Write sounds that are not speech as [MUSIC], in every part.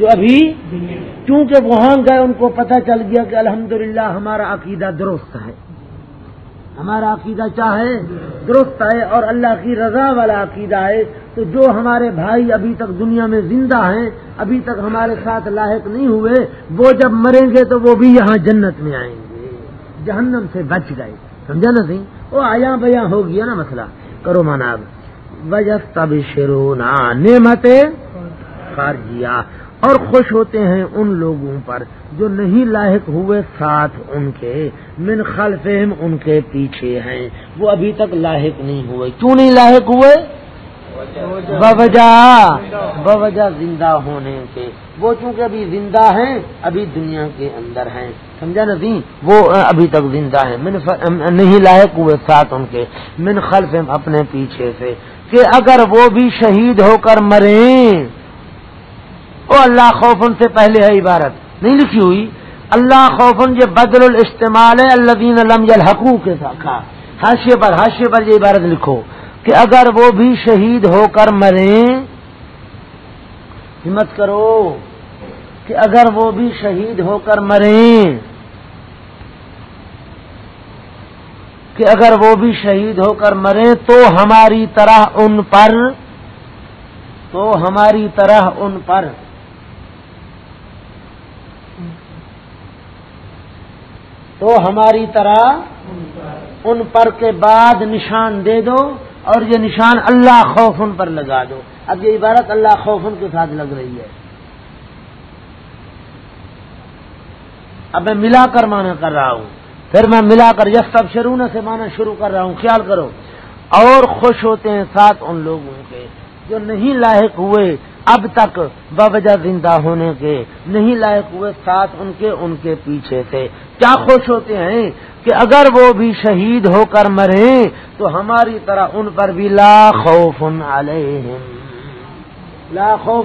جو ابھی کیونکہ وہاں گئے، ان کو پتہ چل گیا کہ الحمدللہ ہمارا عقیدہ درست ہے۔ ہمارا عقیدہ چاہے درست ہے اور اللہ کی رضا والا عقیدہ ہے۔ تو جو ہمارے بھائی ابھی تک دنیا میں زندہ ہیں، ابھی تک ہمارے ساتھ لاحق نہیں ہوئے، وہ جب مریں گے تو وہ بھی یہاں جنت میں آئیں گے۔ جہنم سے بچ گئے۔ سمجھا نا سی وہ آیا بیا ہو گیا نا مسئلہ۔ کرو مناب وجہ تب شروع نعمت خارجیا اور خوش ہوتے ہیں ان لوگوں پر جو نہیں لاحق ہوئے ساتھ ان کے، من خلفہم ان کے پیچھے ہیں۔ وہ ابھی تک لاحق نہیں ہوئے۔ کیوں نہیں لاحق ہوئے؟ بوجہ بوجہ زندہ ہونے کے۔ وہ چونکہ ابھی زندہ ہیں، ابھی دنیا کے اندر ہیں۔ سمجھا نا وہ ابھی تک زندہ ہیں۔ من نہیں لائق ہوئے ساتھ ان کے، من خلف اپنے پیچھے سے۔ کہ اگر وہ بھی شہید ہو کر مریں او اللہ خوفن سے پہلے ہے عبارت۔ نہیں لکھی ہوئی۔ اللہ خوفن یہ بدل الاستعمال ہے اللہ دین علم حقوق کے ساتھ۔ ہاں، حاشے پر حاشے پر یہ عبارت لکھو کہ اگر وہ بھی شہید ہو کر مریں ہمت کرو کہ اگر وہ بھی شہید ہو کر مریں کہ اگر وہ بھی شہید ہو کر مریں تو ہماری طرح ان پر، تو ہماری طرح ان پر۔ تو ہماری طرح ان پر کے بعد نشان دے دو اور یہ نشان اللہ خوفن پر لگا دو۔ اب یہ عبارت اللہ خوفن کے ساتھ لگ رہی ہے۔ اب میں ملا کر مانا کر رہا ہوں۔ پھر میں ملا کر یس تب شروع سے مانا شروع کر رہا ہوں۔ خیال کرو۔ اور خوش ہوتے ہیں ساتھ ان لوگوں کے۔ جو نہیں لاحق ہوئے اب تک بوجہ زندہ ہونے کے، نہیں لائق ہوئے ساتھ ان کے ان کے پیچھے سے کیا خوش ہوتے ہیں کہ اگر وہ بھی شہید ہو کر مریں تو ہماری طرح ان پر بھی لا خوف علیہم۔ لا خوف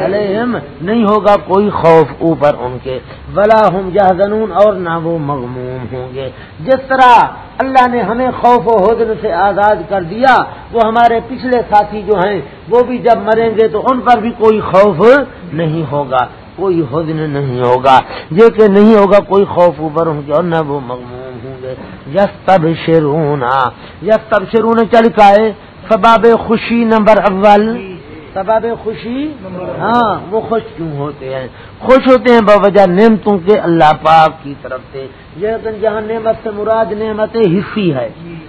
علیہم، نہیں ہوگا کوئی خوف اوپر ان کے۔ بلا ہم جہزنون اور نہ وہ مغموم ہوں گے۔ جس طرح اللہ نے ہمیں خوف و حدن سے آزاد کر دیا، وہ ہمارے پچھلے ساتھی جو ہیں، وہ بھی جب مریں گے تو ان پر بھی کوئی خوف نہیں ہوگا۔ کوئی حدن نہیں ہوگا۔ یہ کہ نہیں ہوگا کوئی خوف اوپر ان کے اور نہ وہ مغموم ہوں گے۔ یس تب شرون یس تب شرون چل کا ہے سباب خوشی نمبر اول۔ سبب خوشی؟ ہاں وہ خوش کیوں ہوتے ہیں؟ خوش ہوتے ہیں بوجہ نعمتوں کے اللہ پاک کی طرف سے۔ لیکن جہاں نعمت سے مراد نعمت حصی ہے،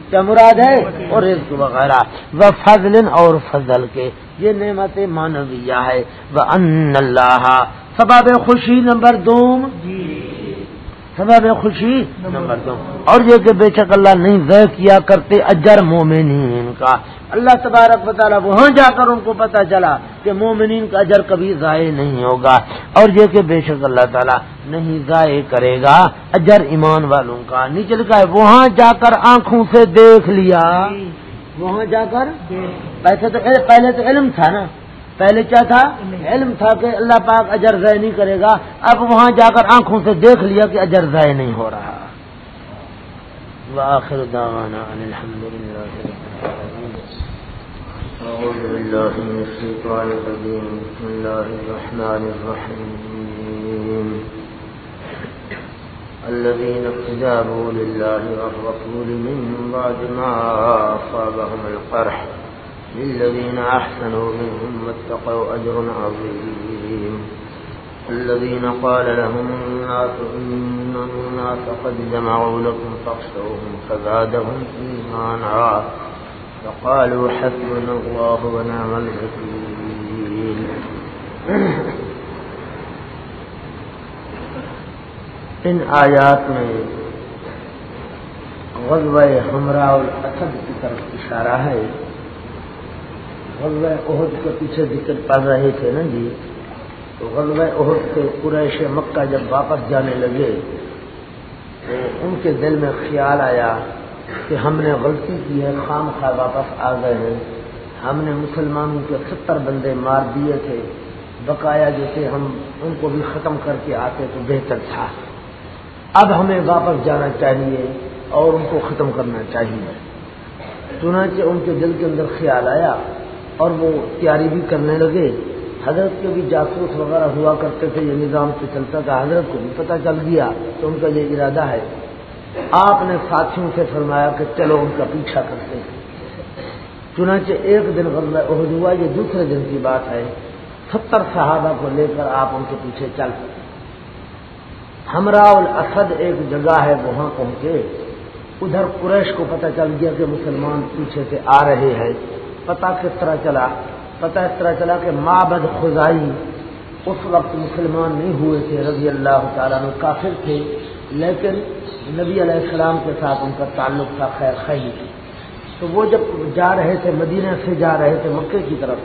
کیا مراد ہے؟ اور رزق وغیرہ۔ وہ فضل اور فضل کے۔ یہ نعمت مانویہ ہے۔ وہ ان اللہ سباب خوشی نمبر دو۔ سبب خوشی نمبر دو۔ اور یہ کہ بے شک اللہ نہیں ضائع کیا کرتے اجر مومنین کا۔ اللہ تبارک بتا وہاں جا کر ان کو پتا چلا کہ مومنین کا اجر کبھی ضائع نہیں ہوگا اور یہ کہ بے شک اللہ تعالیٰ نہیں ضائع کرے گا اجر ایمان والوں کا نیچے لکھا ہے وہاں جا کر آنکھوں سے دیکھ لیا۔ وہاں جا کر؟ پیسے تو پہلے تو علم تھا نا۔ پہلے کیا تھا؟ علم۔ تھا کہ اللہ پاک اجر ضائع نہیں کرے گا۔ اب وہاں جا کر آنکھوں سے دیکھ لیا کہ اجر ضائع نہیں ہو رہا۔ وآخر دعوانا الحمد لله أعوذ بالله من الشيطان الرجيم. بسم الله الرحمن الرحيم. الذين استجابوا لله والرسول من بعد ما أصابهم القرح للذين أحسنوا منهم واتقوا أجر عظيم. الذين قال لهم الناس إن الناس قد جمعوا لكم فاخشوهم فزادهم إيمانا. فقالوا حسبنا الله ونعم الوكيل. ان آیات میں غزوہ ہمراہ الاسد کی طرف اشارہ ہے. غلبہ عہد کے پیچھے ذکر پڑ رہے تھے نا جی؟ تو غلبہ عہد سے قریش مکہ جب واپس جانے لگے تو ان کے دل میں خیال آیا کہ ہم نے غلطی کی ہے، خام خواہ واپس آ گئے ہیں۔ ہم نے مسلمانوں کے ستر بندے مار دیے تھے۔ بقایا جیسے ہم ان کو بھی ختم کر کے آتے تو بہتر تھا۔ اب ہمیں واپس جانا چاہیے اور ان کو ختم کرنا چاہیے۔ چنانچہ ان کے دل کے اندر خیال آیا اور وہ تیاری بھی کرنے لگے۔ حضرت کے بھی جاسوس وغیرہ ہوا کرتے تھے، یہ نظام سے چلتا تھا۔ حضرت کو بھی پتہ چل گیا تو ان کا یہ ارادہ ہے۔ آپ نے ساتھیوں سے فرمایا کہ چلو ان کا پیچھا کرتے ہیں۔ چنانچہ ایک دن عہد ہوا، یہ دوسرے دن کی بات ہے۔ ستر صحابہ کو لے کر آپ ان کے پیچھے چل ہمراہ الاسد ایک جگہ ہے، وہاں پہنچے۔ ادھر قریش کو پتہ چل گیا کہ مسلمان پیچھے سے آ رہے ہیں۔ پتہ کس طرح چلا؟ پتہ اس طرح چلا کہ مابد خزائی اس وقت مسلمان نہیں ہوئے تھے، رضی اللہ تعالیٰ میں کافر تھے۔ لیکن نبی علیہ السلام کے ساتھ ان کا تعلق تھا خیر خی تو وہ جب جا رہے تھے مدینہ سے جا رہے تھے مکے کی طرف،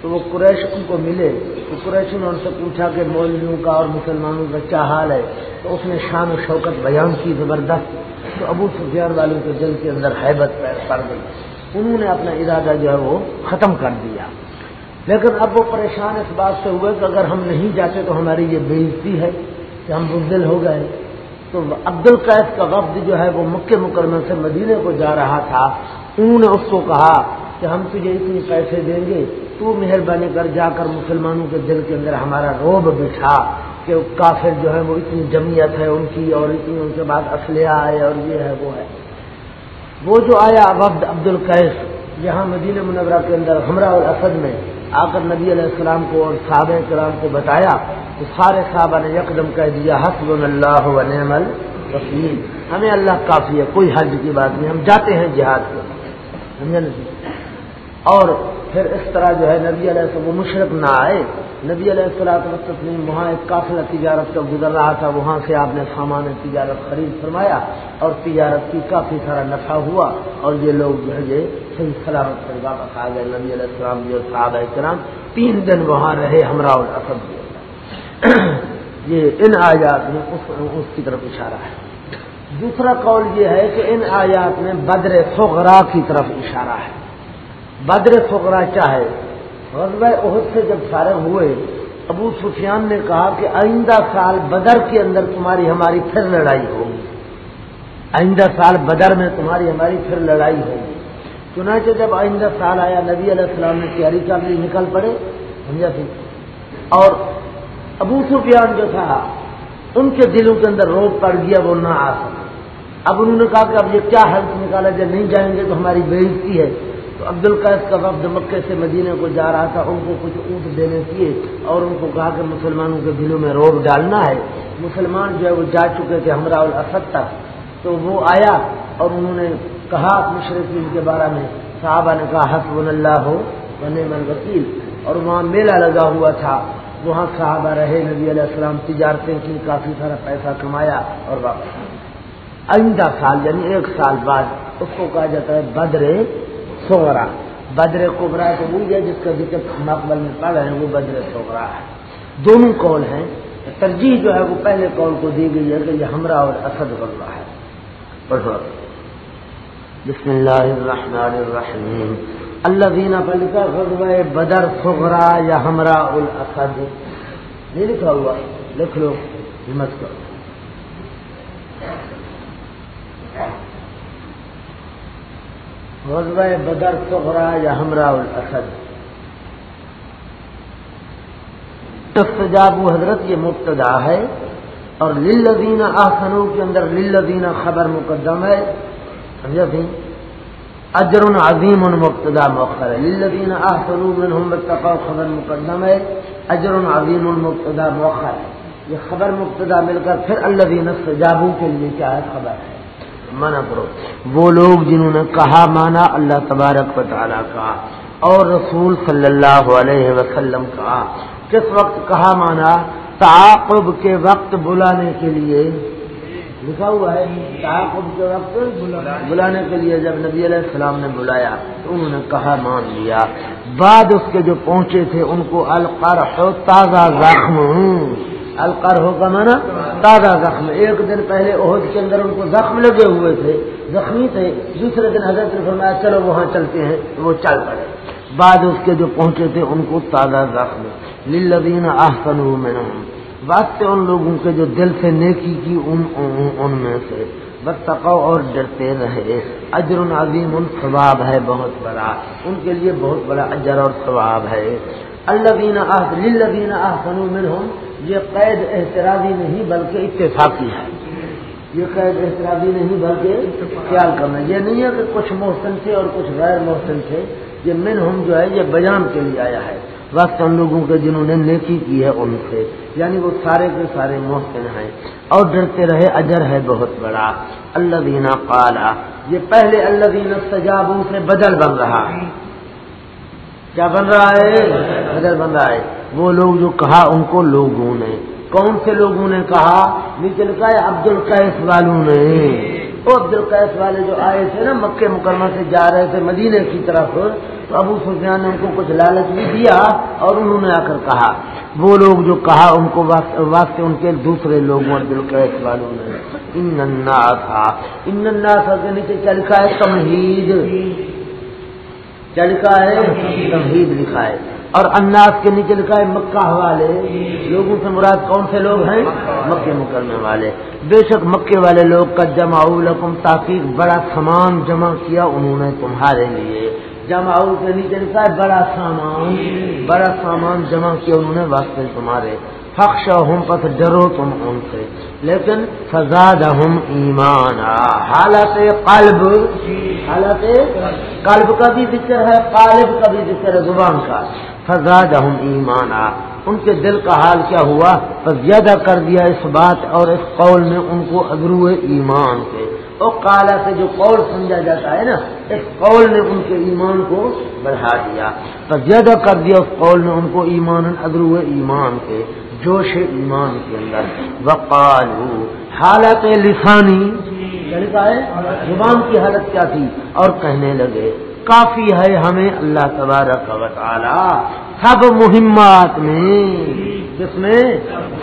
تو وہ قریش ان کو ملے۔ تو قریش نے ان سے پوچھا کہ مولویوں کا اور مسلمانوں کا کیا حال ہے؟ تو اس نے شان و شوکت بیان کی زبردست۔ تو ابو سفیان والوں کے دل کے اندر حیبت پڑ گئی۔ انہوں نے اپنا ارادہ جو ہے وہ ختم کر دیا۔ لیکن اب وہ پریشان اس بات سے ہوئے کہ اگر ہم نہیں جاتے تو ہماری یہ بےزتی ہے کہ ہم بزدل ہو گئے۔ تو عبد القیف کا وقت جو ہے وہ مکہ مکرمہ سے مدینے کو جا رہا تھا۔ انہوں نے اس کو کہا کہ ہم تجھے اتنے پیسے دیں گے، تو مہربانی کر جا کر مسلمانوں کے دل کے اندر ہمارا روب بٹھا کہ کافر جو ہے وہ اتنی جمعیت ہے ان کی اور اتنی ان کے بعد اسلحہ ہے اور یہ ہے وہ ہے۔ وہ جو آیا وفد عبد القیس یہاں مدینہ منورہ کے اندر ہمراہ اور اسد میں آ کر نبی علیہ السلام کو اور صحابہ کرام کو بتایا سارے صحابہ نے یکدم کہہ دیا حسب اللہ و نعم الوکیل۔ ہمیں اللہ کافی ہے، کوئی حج کی بات نہیں، ہم جاتے ہیں جہاد کو سمجھا نہیں جی؟ اور پھر اس طرح جو ہے نبی علیہ السلام، وہ مشرق نہ آئے۔ نبی علیہ السلام تسلیم وہاں ایک قافلہ تجارت کا گزر رہا تھا، وہاں سے آپ نے سامان تجارت خرید فرمایا اور تجارت کی کافی سارا نفع ہوا اور یہ لوگ جو ہے، یہ صحیح سلامت پر واپس آ گئے۔ نبی علیہ السلام جو صحابہ کرام تین دن وہاں رہے، ہمراہ الاسد۔ یہ ان آیات میں اس کی طرف اشارہ ہے۔ دوسرا قول یہ ہے کہ ان آیات میں بدر فغرا کی طرف اشارہ ہے۔ بدر فغرا کیا ہے؟ عہد سے جب فارغ ہوئے، ابو سفیان نے کہا کہ آئندہ سال بدر کے اندر تمہاری ہماری پھر لڑائی ہوگی۔ آئندہ سال بدر میں تمہاری ہماری پھر لڑائی ہوگی۔ چنانچہ جب آئندہ سال آیا، نبی علیہ السلام نے تیاری کر لی نکل پڑے، سمجھا سی؟ اور ابو سفیان جو تھا، ان کے دلوں کے اندر روک پڑ گیا، وہ نہ آ سکا۔ اب انہوں نے کہا کہ اب یہ کیا حل نکالا، جب نہیں جائیں گے تو ہماری بےزتی ہے۔ تو عبد القیف کا وقت مکے سے مدینے کو جا رہا تھا، ان کو کچھ اونٹ دینے کیے اور ان کو کہا کہ مسلمانوں کے دلوں میں روب ڈالنا ہے۔ مسلمان جو ہے، وہ جا چکے تھے ہمراہ الاسد تک۔ تو وہ آیا اور انہوں نے کہا مشرقین کے بارے میں، صحابہ نے کہا حسب اللہ ہو بنے من وکیل اور وہاں میلہ لگا ہوا تھا۔ وہاں صحابہ رہے، نبی علیہ السلام تجارتیں کی، کافی سارا پیسہ کمایا اور واپس آئندہ سال یعنی ایک سال بعد، اس کو کہا جاتا ہے بدر سوگرا بدر کوبرا تو بھول گیا جس کا ذکر مقبل میں پڑھ رہے ہیں، وہ بدر سوگرا ہے۔ دونوں کال ہیں۔ ترجیح جو ہے، وہ پہلے کال کو دی گئی ہے کہ یہ ہمراہ اور اسد غلبہ ہے۔ بسم اللہ الرحمن الرحیم۔ اللہ دینا پر لکھا غزوہ بدر سغرا یا ہمراہ الاسد نہیں لکھا ہوا لکھ لو ہمت کرو غزوہ بدر سغرا یا ہمراہ الاسد استجاب حضرت، یہ مبتدا ہے. اور للذین آسنوں کے اندر للذین خبر مقدم ہے. سمجھا تھی اجر عظیم مبتدا مؤخر ہے۔ للذین آسنوں منہم اتقوا خبر مقدم ہے۔ اجر عظیم مبتدا مؤخر ہے۔ یہ خبر مبتدا مل کر پھر اللہ دین استجابوں کے لیے کیا ہے؟ خبر ہے۔ منع کرو وہ لوگ جنہوں نے کہا، مانا اللہ تبارک و تعالیٰ کا اور رسول صلی اللہ علیہ وسلم کا۔ کس وقت کہا، مانا تعاقب کے وقت بلانے کے لیے؟ لکھا ہوا ہے تعاقب کے وقت بلانے کے لیے جب نبی علیہ السلام نے بلایا تو انہوں نے کہا مان لیا۔ بعد اس کے جو پہنچے تھے ان کو القرح تازہ زخم۔ القر ہو کا مانا تازہ زخم۔ ایک دن پہلے عہد کے اندر ان کو زخم لگے ہوئے تھے، زخمی تھے۔ دوسرے دن حضرت نے فرمایا، چلو وہاں چلتے ہیں، وہ چل پڑے۔ بعد اس کے جو پہنچے تھے ان کو تازہ زخم۔ للذین آسن میں واسطے ان لوگوں کے جو دل سے نیکی کی، ان ان میں سے۔ بس اور ڈرتے رہے۔ اجر عظیم ان ثواب ہے، بہت بڑا۔ ان کے لیے بہت بڑا اجر اور ثواب ہے۔ اللہ دین للذین منہم۔ یہ قید احتراضی نہیں، بلکہ اتفاقی ہے۔ یہ قید احتراضی نہیں، بلکہ خیال کرنا۔ یہ نہیں ہے کہ کچھ محسن تھے اور کچھ غیر محسن تھے۔ یہ منہم جو ہے، یہ بیان کے لیے آیا ہے۔ وقت ان لوگوں کے جنہوں نے نیکی کی ہے ان سے۔ یعنی وہ سارے کے سارے محسن ہیں اور ڈرتے رہے، اجر ہے بہت بڑا۔ اللہ دینا قالا، یہ پہلے اللہ دینا سجابوں سے بدل بن رہا۔ ہے کیا بن رہا ہے؟ بدل بن رہا ہے۔ وہ لوگ جو کہا، ان کو لوگوں نے۔ کون سے لوگوں نے کہا؟ نیچے لکھا ہے عبد القیس والوں نے۔ وہ عبد القیس والے جو آئے تھے نا مکے مکرمہ سے جا رہے تھے مدینے کی طرف، تو ابو سفیان نے ان کو کچھ لالچ بھی دیا اور انہوں نے آ کر کہا۔ وہ لوگ جو کہا، ان کو واسطے ان کے دوسرے لوگوں عبد القیس والوں نے۔ ان تھا ان کے نیچے کیا لکھا ہے؟ تمہید۔ کیا لکھا ہے؟ تمہید لکھا ہے۔ اور اناس کے نیچے لکھا ہے مکہ والے لوگوں سے مراد کون سے لوگ ہیں؟ مکے مکرنے والے۔ بے شک مکے والے لوگ کا جمع لکم تاکہ بڑا سامان جمع کیا انہوں نے تمہارے لیے۔ جمع کے نیچے لکھا ہے بڑا سامان بڑا سامان جمع کیا انہوں نے واسطے تمہارے۔ فخش ہم پت ڈرو تم ان سے۔ لیکن فزاد ہم ایمان حالت قلب حالت قلب کا بھی ذکر ہے، قالب کا بھی ذکر ہے، زبان کا۔ فزاد ہم ایمان ان کے دل کا حال کیا ہوا؟ زیادہ کر دیا اس بات اور اس قول میں ان کو ادرو ایمان کے اور کالا سے جو قول سمجھا جاتا ہے نا، اس قول نے ان کے ایمان کو بڑھا دیا۔ تو زیادہ کر دیا اس قول نے ان کو ایمان ادرو ایمان کے جوش ایمان کے اندر۔ وقالو، حالت لسانی یعنی زبان کی حالت کیا تھی؟ اور کہنے لگے کافی ہے ہمیں اللہ تبارک و تعالی سب مہمات میں، جس میں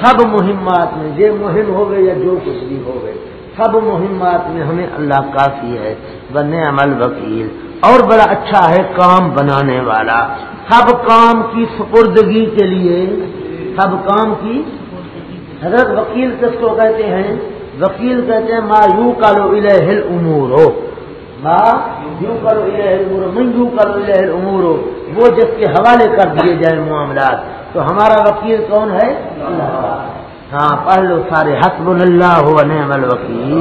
سب مہمات میں، یہ مہم ہو گئے یا جو کچھ بھی ہو گئے، سب مہمات میں ہمیں اللہ کافی ہے بنے عمل وکیل اور بڑا اچھا ہے کام بنانے والا۔ سب کام کی سپردگی کے لیے، سب کام کی، حضرت وکیل کس کو کہتے ہیں؟ وکیل کہتے ہیں، ما یو کالو الہ امور ہو یوں کرو الہ من یوں کرو الہ امور وہ جس کے حوالے کر دیے جائیں معاملات، تو ہمارا وکیل کون ہے؟ ہاں پڑھ لو سارے حسب اللہ ہو نعم الوکیل۔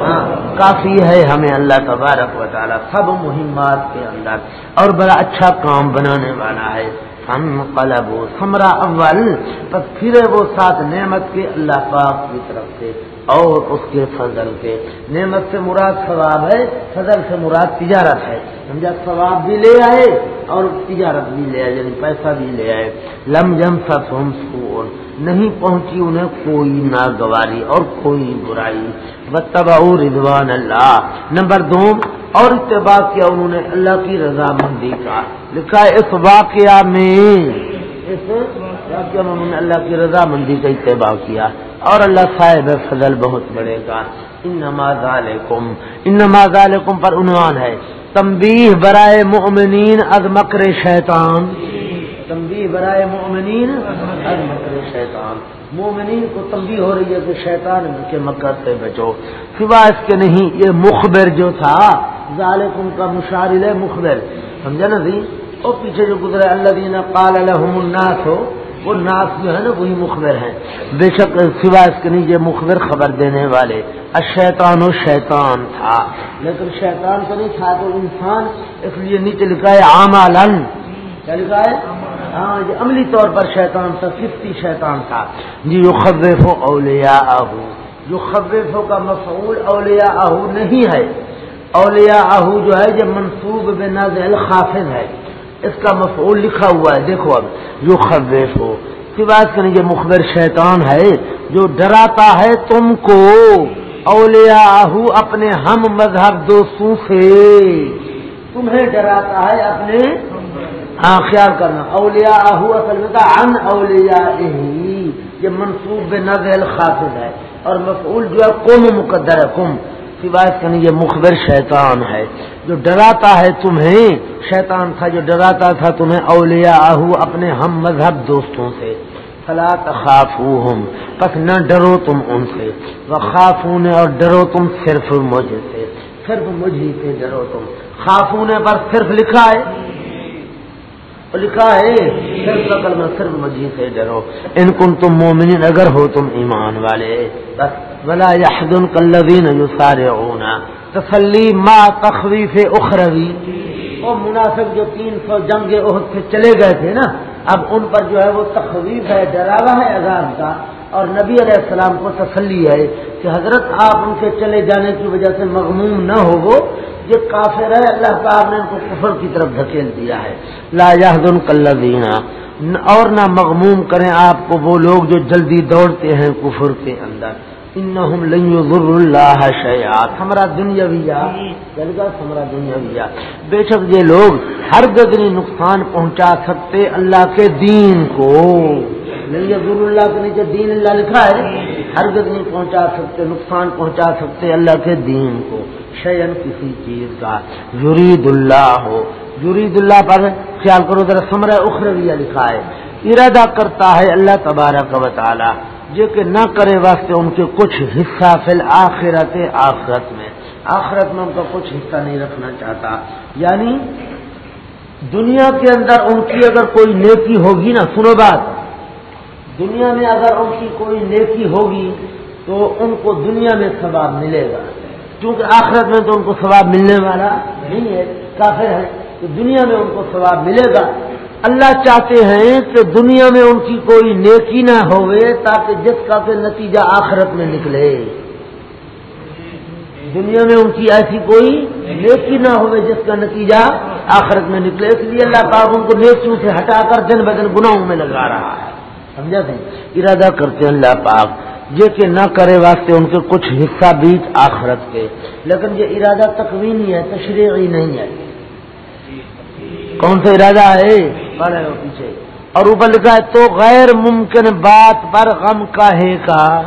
ہاں کافی ہے ہمیں اللہ تبارک و تعالیٰ سب مہمات کے اندر، اور بڑا اچھا کام بنانے والا ہے۔ قلب سمرا اول بس پھرے وہ ساتھ نعمت کے اللہ پاک کی طرف سے۔ اور اس کے فضل کے۔ نعمت سے مراد ثواب ہے، فضل سے مراد تجارت ہے۔ سمجھا ثواب بھی لے آئے اور تجارت بھی لے آئے یعنی پیسہ بھی لے آئے۔ لم جم سب نہیں پہنچی انہیں کوئی ناگواری اور کوئی برائی۔ بتبا رضوان اللہ۔ نمبر دو، اور اتباع کیا انہوں نے اللہ کی رضامندی کا۔ لکھا ہے اس واقعہ میں، اس واقعہ میں انہوں نے اللہ کی رضامندی کا اتباع کیا۔ اور اللہ صاحب فضل بہت بڑے گا ان نماز علیکم ان نماز علیکم پر عنوان ہے۔ تمبی برائے مؤمنین از مکر شیطان۔ تمبی برائے مؤمنین از مکر شیطان۔ مومنین کو تمبی ہو رہی ہے کہ شیطان کے مکر سے بچو۔ سوا اس کے نہیں، یہ مخبر جو تھا ظالم کا مشارل ہے مخبر۔ سمجھا نا جی اور پیچھے جو گزرے اللہ دینا قال الحم الناس ہو وہ ناس جو ہے نا وہی مخبر ہیں۔ بے شک سوا اس کے نہیں، یہ مخبر خبر دینے والے۔ اشیطان و شیطان تھا۔ لیکن شیطان تو نہیں تھا، تو انسان اس لیے نیچے لکھا ہے عام کیا لکھا ہے؟ ہاں یہ عملی طور پر شیطان تھا ففتی شیطان تھا۔ جی جو خبیف و اولیا آہو جو خبیفوں کا مفعول اولیاء آہو نہیں ہے۔ اولیاء آہو جو ہے، یہ منصوب بے نازل خافظ ہے۔ اس کا مفعول لکھا ہوا ہے، دیکھو اب جو خبیف ہو کی بات کریں، یہ مخبر شیطان ہے جو ڈراتا ہے تم کو اولیاء آہو اپنے ہم مذہب دوستوں سے تمہیں ڈراتا ہے اپنے ہاں خیال کرنا اولیاء اہو اصل میں ان اولیا یہ منصوب نزل خاطر ہے اور مفعول جو ہے کم مقدر ہے کم سوائے کرنی یہ مخبر شیطان ہے۔ جو ڈراتا ہے تمہیں، شیطان تھا، جو ڈراتا تھا تمہیں اولیاء اہو اپنے ہم مذہب دوستوں سے۔ فلا تخافوہم، پس نہ ڈرو تم ان سے۔ وہ خافون اور ڈرو تم صرف مجھے سے۔ صرف مجھے سے ڈرو تم۔ خافونے پر صرف لکھا ہے۔ لکھا ہے، صرف کلمہ صرف مجید سے ڈرو۔ ان کن تم مومن اگر ہو تم ایمان والے، بس ولا یحدن کلین یسارعون تسلی ما تخویف اخروی. وہ منافق جو تین سو جنگ عہد سے چلے گئے تھے نا، اب ان پر جو ہے وہ تخویف ہے، ڈراوا ہے عذاب کا۔ اور نبی علیہ السلام کو تسلی ہے کہ حضرت آپ ان کے چلے جانے کی وجہ سے مغموم نہ ہو وہ، یہ کافر ہے، اللہ تعالیٰ نے ان کو کفر کی طرف دھکیل دیا ہے۔ لا کلینہ اور نہ مغموم کریں آپ کو وہ لوگ جو جلدی دوڑتے ہیں کفر کے اندر۔ اللہ شیات ہمارا دنیا ہمارا دنیا بے شک یہ لوگ ہر گدنی نقصان پہنچا سکتے اللہ کے دین کو۔ ضرور اللہ کے نیچے دین اللہ لکھا ہے۔ ہر گدنی پہنچا سکتے نقصان پہنچا سکتے اللہ کے دین کو۔ شیئن کسی چیز کا۔ یرید اللہ۔ ہو یرید اللہ پر خیال کرو ذرا سمر اخرویہ لکھا ہے۔ ارادہ کرتا ہے اللہ تبارک و تعالی۔ جو کہ نہ کرے واسطے ان کے کچھ حصہ فی آخرت آخرت میں۔ آخرت میں ان کا کچھ حصہ نہیں رکھنا چاہتا۔ یعنی دنیا کے اندر ان کی اگر کوئی نیکی ہوگی نا، سنو بات۔ دنیا میں اگر ان کی کوئی نیکی ہوگی تو ان کو دنیا میں ثواب ملے گا۔ کیونکہ آخرت میں تو ان کو ثواب ملنے والا نہیں ہے، کافر ہے تو دنیا میں ان کو ثواب ملے گا۔ اللہ چاہتے ہیں کہ دنیا میں ان کی کوئی نیکی نہ ہوئے تاکہ جس کا کہ نتیجہ آخرت میں نکلے۔ دنیا میں ان کی ایسی کوئی نیکی نہ ہوئے جس کا نتیجہ آخرت میں نکلے۔ اس لیے اللہ پاک ان کو نیکیوں سے ہٹا کر دن بدن گناہوں میں لگا رہا ہے۔ سمجھا تھے ارادہ کرتے ہیں اللہ پاک یہ کہ نہ کرے واسطے ان کے کچھ حصہ بیچ آخرت کے۔ لیکن یہ ارادہ تکوینی ہے تشریحی نہیں ہے۔ کون سا ارادہ ہے؟ پیچھے۔ اور اوپر لکھا ہے، تو غیر ممکن بات پر غم کاہے کا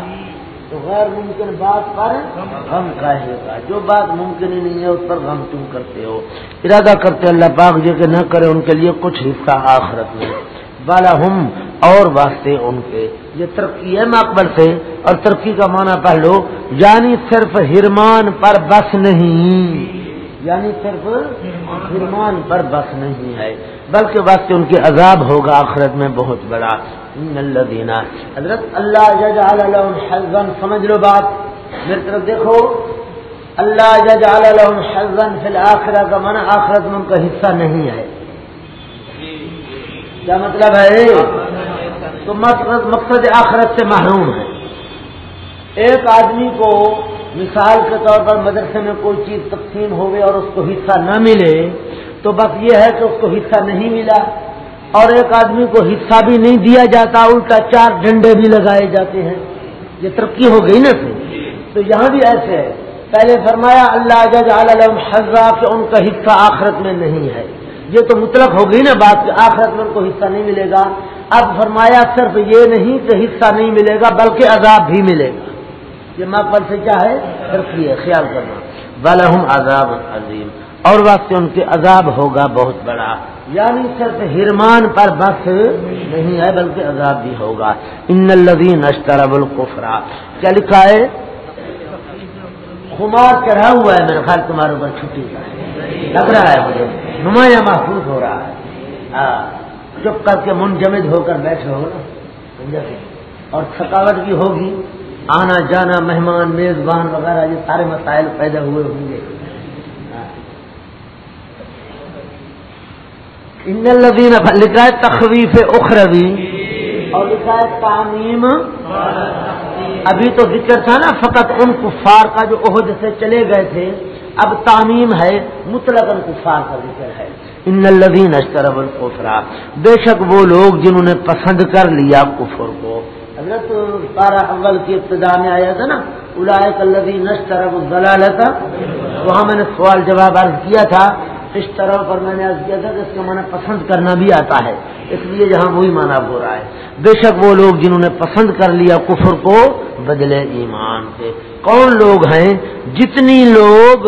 تو غیر ممکن بات پر غم کاہے کا جو بات ممکن ہی نہیں ہے، اس پر غم تم کرتے ہو۔ ارادہ کرتے اللہ پاک یہ کہ نہ کرے، ان کے لیے کچھ حصہ آخرت میں۔ والا ہم اور واسطے ان کے۔ یہ ترقی ہے مقبل سے۔ اور ترقی کا معنی پہلو یعنی صرف ہرمان پر بس نہیں۔ یعنی صرف ہرمان پر بس نہیں ہے۔ بلکہ واسطے ان کے عذاب ہوگا آخرت میں بہت بڑا۔ اللہ دینا حضرت اللہ سمجھ لو بات۔ میری طرف دیکھو، اللہ فی الآخرہ کا من آخرت میں ان کا حصہ نہیں ہے۔ کیا مطلب ہے؟ تو مقصد آخرت سے محروم ہے۔ ایک آدمی کو مثال کے طور پر مدرسے میں کوئی چیز تقسیم ہوئے اور اس کو حصہ نہ ملے تو بس یہ ہے کہ اس کو حصہ نہیں ملا اور ایک آدمی کو حصہ بھی نہیں دیا جاتا، الٹا چار ڈنڈے بھی لگائے جاتے ہیں۔ یہ ترقی ہو گئی نا پھر۔ تو یہاں بھی ایسے ہے۔ پہلے فرمایا، اللہ جج عالم حضرہ کہ ان کا حصہ آخرت میں نہیں ہے۔ یہ تو مطلق ہو گئی نا بات کہ آخرت میں ان کو حصہ نہیں ملے گا۔ اب فرمایا، صرف یہ نہیں کہ حصہ نہیں ملے گا، بلکہ عذاب بھی ملے گا۔ یہ ماں پر سے کیا ہے؟ صرف یہ خیال کرنا۔ بلحم عذاب عظیم اور واسطے ان کے عذاب ہوگا بہت بڑا۔ یعنی صرف ہرمان پر بس نہیں ہے، بلکہ عذاب بھی ہوگا۔ ان الدین اشترب القفرا کیا لکھا ہے؟ خمار چڑھا ہوا ہے، میرے خیال تمہارے اوپر چھٹی کا لگ رہا ہے مجھے۔ نمایاں محفوظ ہو رہا ہے۔ ہاں، چپ کر کے منجمد ہو کر بیٹھے ہو نا۔ اور تھکاوٹ بھی ہوگی۔ آنا جانا، مہمان، میزبان وغیرہ، یہ سارے مسائل پیدا ہوئے ہوں گے ہاں۔ ان الدین لکھا ہے تخویف اخروی. اور لکھا ہے تعمیم ابھی تو ذکر تھا نا، فقط ان کفار کا جو عہد سے چلے گئے تھے، اب تعمیم ہے، مطلق کفار کا ذکر ہے۔ ان الدین اشترب القفرا بے شک وہ لوگ جنہوں نے پسند کر لیا کفر کو۔ حضرت پارا اول کی ابتدا میں آیا تھا نا الائے الدین اشترب الدلال تھا وہاں میں نے سوال جواب عرض کیا تھا اس طرح پر میں نے عرض کیا تھا کہ اس کا معنی پسند کرنا بھی آتا ہے، اس لیے جہاں وہی معنی ہو رہا ہے۔ بے شک وہ لوگ جنہوں نے پسند کر لیا کفر کو، بدلے ایمان سے۔ کون لوگ ہیں؟ جتنی لوگ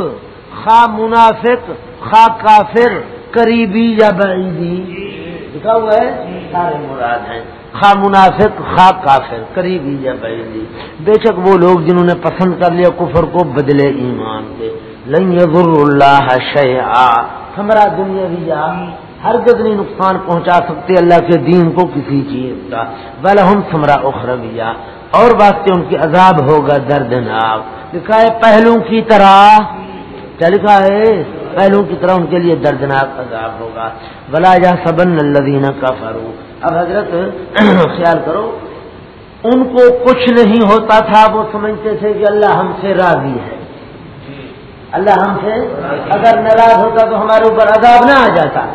خا منافق خا کافر، قریبی یا بعیدی۔ لکھا ہوا ہے، سارے مراد ہیں۔ خا منافق خا کافر، قریبی یا بعیدی۔ بے شک وہ لوگ جنہوں نے پسند کر لیا کفر کو، بدلے ایمان سے۔ لن یضر اللہ شیعہ ہمارا دنیا بھی ہر نہیں نقصان پہنچا سکتے، اللہ کے دین کو کسی چیز کا۔ بلحم سمرا اخرویہ اور واسطے ان کی عذاب ہوگا دردناک۔ لکھا ہے، پہلوں کی طرح۔ کیا لکھا ہے؟ پہلوں کی طرح ان کے لیے دردناک عذاب ہوگا۔ بلا جا سبن الدینہ کا فرو اب حضرت، [CLEARS THROAT] خیال کرو، ان کو کچھ نہیں ہوتا تھا، وہ سمجھتے تھے کہ اللہ ہم سے راضی ہے۔ اللہ ہم سے اگر ناراض ہوتا تو ہمارے اوپر عذاب نہ آ جاتا۔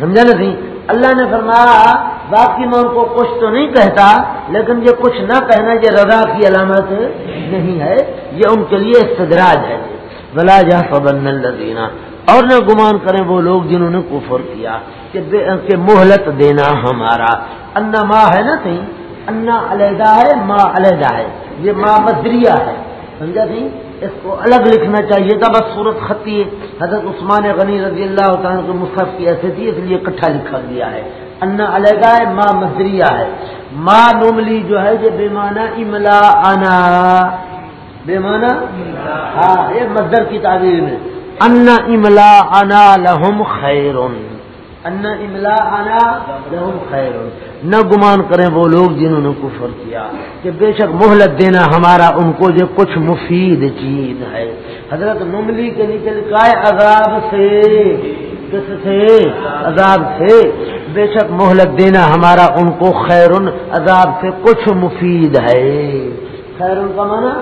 سمجھا نہیں اللہ نے فرمایا باقی میں ان کو کچھ تو نہیں کہتا، لیکن یہ کچھ نہ کہنا یہ رضا کی علامت نہیں ہے، یہ ان کے لیے استدراج ہے۔ بلا جا فبن الدینہ اور نہ گمان کریں وہ لوگ جنہوں نے کفر کیا کہ مہلت دینا ہمارا۔ انا ماں ہے نا صحیح انا علیحدہ ہے ماں علیحدہ ہے۔ یہ ماں مدریہ ہے۔ سمجھا سی اس کو الگ لکھنا چاہیے تھا، بس صورت خطی حضرت عثمان غنی رضی اللہ تعالیٰ کے مصحف کی ایسے تھی، اس لیے اکٹھا لکھا گیا ہے۔ انا علیحدہ ہے ماں مزریہ ہے۔ ماں نملی جو ہے، یہ بیمانہ املا انا۔ بیمانہ؟ ہاں یہ مزدر کی تعبیر میں۔ انا املا انا لہم خیرون۔ ان املا آنا لہم خیر. نہ گمان کریں وہ لوگ جنہوں نے کفر کیا کہ بے شک مہلت دینا ہمارا ان کو جو کچھ مفید چیز ہے۔ حضرت مملی کے نیچے لکھا ہے عذاب سے۔ کس سے؟ عذاب سے۔ بے شک مہلت دینا ہمارا ان کو خیر، عذاب سے کچھ مفید ہے۔ خیر کا مانا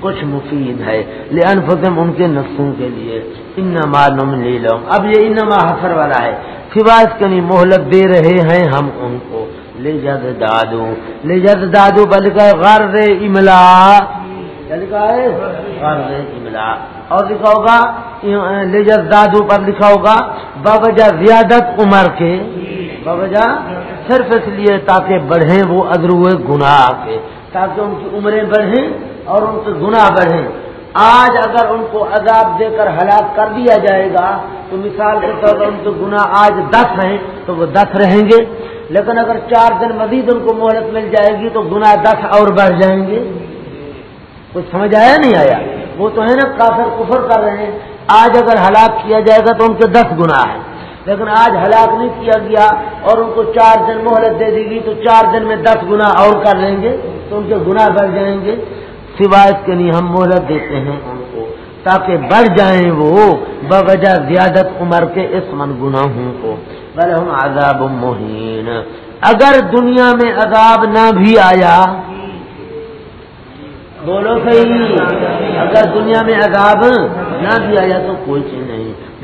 کچھ مفید ہے لے انفسم ان کے نفسوں کے لیے۔ انما نم لے اب یہ انما حفر والا ہے۔ سواس کنی مہلت دے رہے ہیں ہم ان کو۔ لے جد دادو لے جد دادو بل کا غر املا۔ لکھا ہے غر املا۔ اور لکھا ہوگا لے جد دادو پر لکھا ہوگا بابجا زیادت عمر کے۔ بابجا صرف اس لیے تاکہ بڑھیں وہ ادرو گناہ کے۔ تاکہ ان کی عمریں بڑھیں۔ اور ان کے گناہ بڑھیں۔ آج اگر ان کو عذاب دے کر ہلاک کر دیا جائے گا، تو مثال کے طور پر ان کے گناہ آج دس ہیں، تو وہ دس رہیں گے۔ لیکن اگر چار دن مزید ان کو مہلت مل جائے گی، تو گناہ دس اور بڑھ جائیں گے۔ کچھ سمجھ آیا نہیں آیا؟ وہ تو ہے نا، کافر کفر کر رہے ہیں۔ آج اگر ہلاک کیا جائے گا، تو ان کے دس گنا ہے لیکن آج ہلاک نہیں کیا گیا اور ان کو چار دن مہلت دے دی گی تو چار دن میں دس گنا اور کر لیں گے، تو ان کے گناہ بڑھ جائیں گے۔ سوایت کے لیے ہم مہلت دیتے ہیں ان کو، تاکہ بڑھ جائیں وہ بوجہ زیادت عمر کے اس من گناہوں کو۔ بل ہم عذاب مہین۔ اگر دنیا میں عذاب نہ بھی آیا، بولو صحیح، اگر دنیا میں عذاب نہ بھی آیا تو کوئی چیز نہیں۔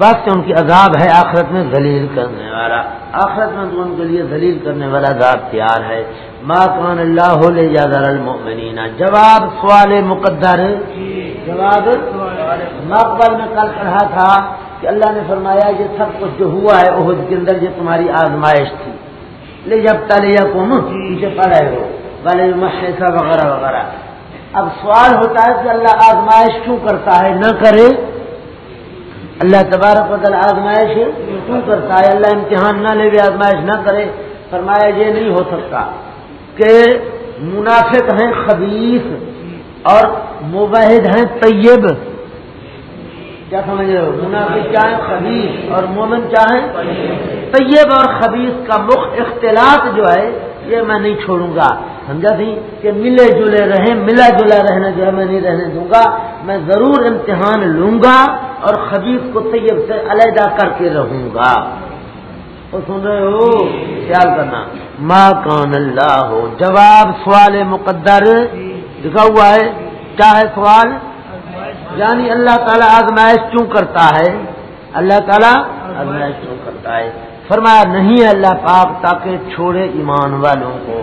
بس ان کی عذاب ہے آخرت میں ذلیل کرنے والا۔ آخرت میں ان کے لیے ذلیل کرنے والا عذاب تیار ہے۔ ماں کان اللہ لے جادر المؤمنین۔ جواب سوال مقدر۔ جواب مقبل میں کل پڑھا تھا کہ اللہ نے فرمایا یہ سب کچھ جو ہوا ہے عہد کے اندر یہ تمہاری آزمائش تھی۔ لے جب تلیا کم پیچھے پڑھے ہو۔ والے مشرقہ وغیرہ وغیرہ۔ اب سوال ہوتا ہے کہ اللہ آزمائش کیوں کرتا ہے؟ نہ کرے۔ اللہ تبارک بدل آزمائش کیوں کرتا ہے اللہ امتحان نہ لے بھی آزمائش نہ کرے، فرمایا یہ نہیں ہو سکتا کہ منافق ہیں خبیص اور مباحد ہیں طیب۔ کیا سمجھ رہے ہو؟ منافق چاہیں خبیص اور مومن چاہیں طیب اور خبیص کا مخ اختلاط جو ہے یہ میں نہیں چھوڑوں گا۔ سمجھا تھی کہ ملے جلے رہیں، ملا جلا رہنا جو ہے میں نہیں رہنے دوں گا۔ میں ضرور امتحان لوں گا اور خبیص کو طیب سے علیحدہ کر کے رہوں گا۔ وہ سن رہے ہو؟ خیال کرنا۔ ماں کان اللہ ہو جواب سوال مقدر۔ لکھا ہوا ہے، کیا ہے سوال؟ یعنی اللہ تعالیٰ آزمائش کیوں کرتا ہے؟ اللہ تعالیٰ آزمائش کیوں کرتا ہے؟ فرمایا نہیں اللہ پاک تاکہ چھوڑے ایمان والوں کو۔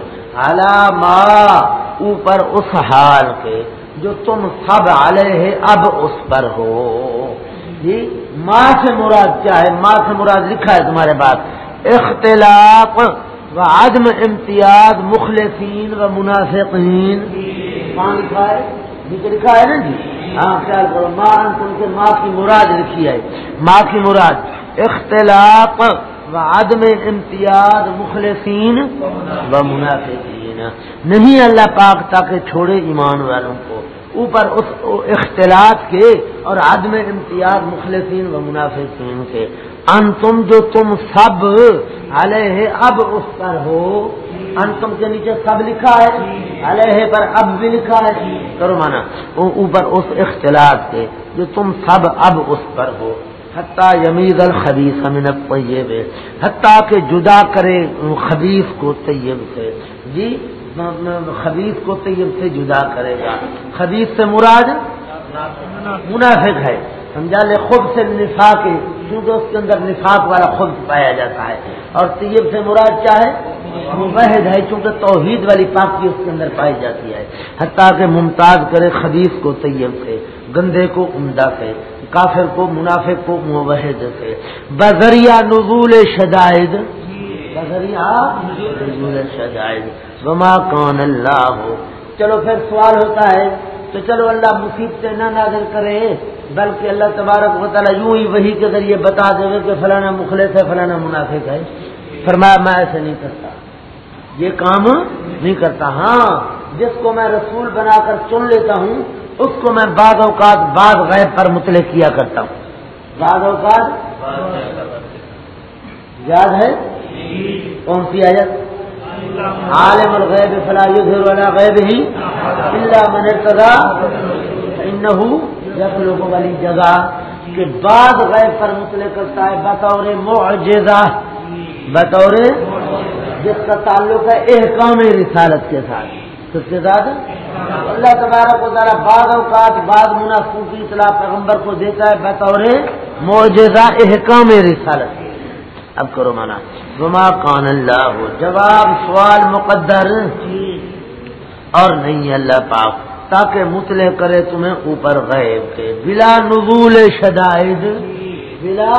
ماں اوپر اس حال کے جو تم سب علیہ اب اس پر ہو۔ جی ماں سے مراد کیا ہے؟ ماں سے مراد لکھا ہے تمہارے پاس۔ اختلاف و عدم امتیاز مخلصین و منافقین۔ ماں لکھا ہے؟ نیچے لکھا ہے نا جی؟ ہاں خیال کرو، ماں ان کے ماں کی مراد لکھی ہے۔ ماں کی مراد۔ اختلاف و عدم امتیاز مخلصین و منافقین۔ نہیں اللہ پاک تاکہ چھوڑے ایمان والوں کو۔ اوپر اس اختلاط کے اور عدم امتیاز مخلصین و منافقین کے۔ ان تم جو تم سب علیہ اب اس پر ہو۔ ان تم کے نیچے سب لکھا ہے۔ علیہ پر اب بھی لکھا ہے۔ کرو مانا اوپر اس اختلاط کے جو تم سب اب اس پر ہو۔ حتیٰ یمید الخبیث من الطیب، حتیٰ کہ جدا کرے خبیث کو طیب سے۔ جی خبیث کو طیب سے جدا کرے گا۔ خبیث سے مراد منافق ہے۔ سمجھا لے، خود سے نفاق کیونکہ اس کے اندر نفاق والا خود پایا جاتا ہے۔ اور طیب سے مراد کیا ہے؟ مبحد ہے، چونکہ توحید والی پاکی اس کے اندر پائی جاتی ہے۔ حتیٰ کہ ممتاز کرے خبیص کو طیب سے، گندے کو عمدہ سے۔ کافر کو، منافق کو مبحد سے بذریعہ نزول شدائد۔ بذریعہ نزول شدائد۔ وما کون اللہ۔ ہو چلو پھر سوال ہوتا ہے، تو چلو اللہ مصیبتیں نہ نازل کرے، بلکہ اللہ تبارک و تعالیٰ یوں ہی وہی کے ذریعے بتا دے کہ فلانا مخلص ہے، فلانا منافق ہے۔ فرمایا، میں ایسے نہیں کرتا۔ یہ کام نہیں کرتا۔ ہاں جس کو میں رسول بنا کر چن لیتا ہوں اس کو میں بعض اوقات بعض غیب پر مطلع کیا کرتا ہوں۔ بعض اوقات یاد ہے؟ کون سی آیت؟ عالم الغیب فلا یظہر ولا غیب ہی الا من ارتضا انه یخلق والی جگہ کہ بعد غیب پر مطلع کرتا ہے بطور معجزہ، بطور جس کا تعلق ہے احکام رسالت کے ساتھ۔ کس کے ساتھ اللہ تبارک و تعالیٰ بعض اوقات بعض منافقوں کی اطلاع پیغمبر کو دیتا ہے بطور معجزہ احکام رسالت۔ اب کرو مانا۔ گما کان اللہ ہو جواب سوال مقدر۔ اور نہیں اللہ پاک، تاکہ مطلع کرے تمہیں اوپر غیب کے۔ بلا نزول شدائد۔ بلا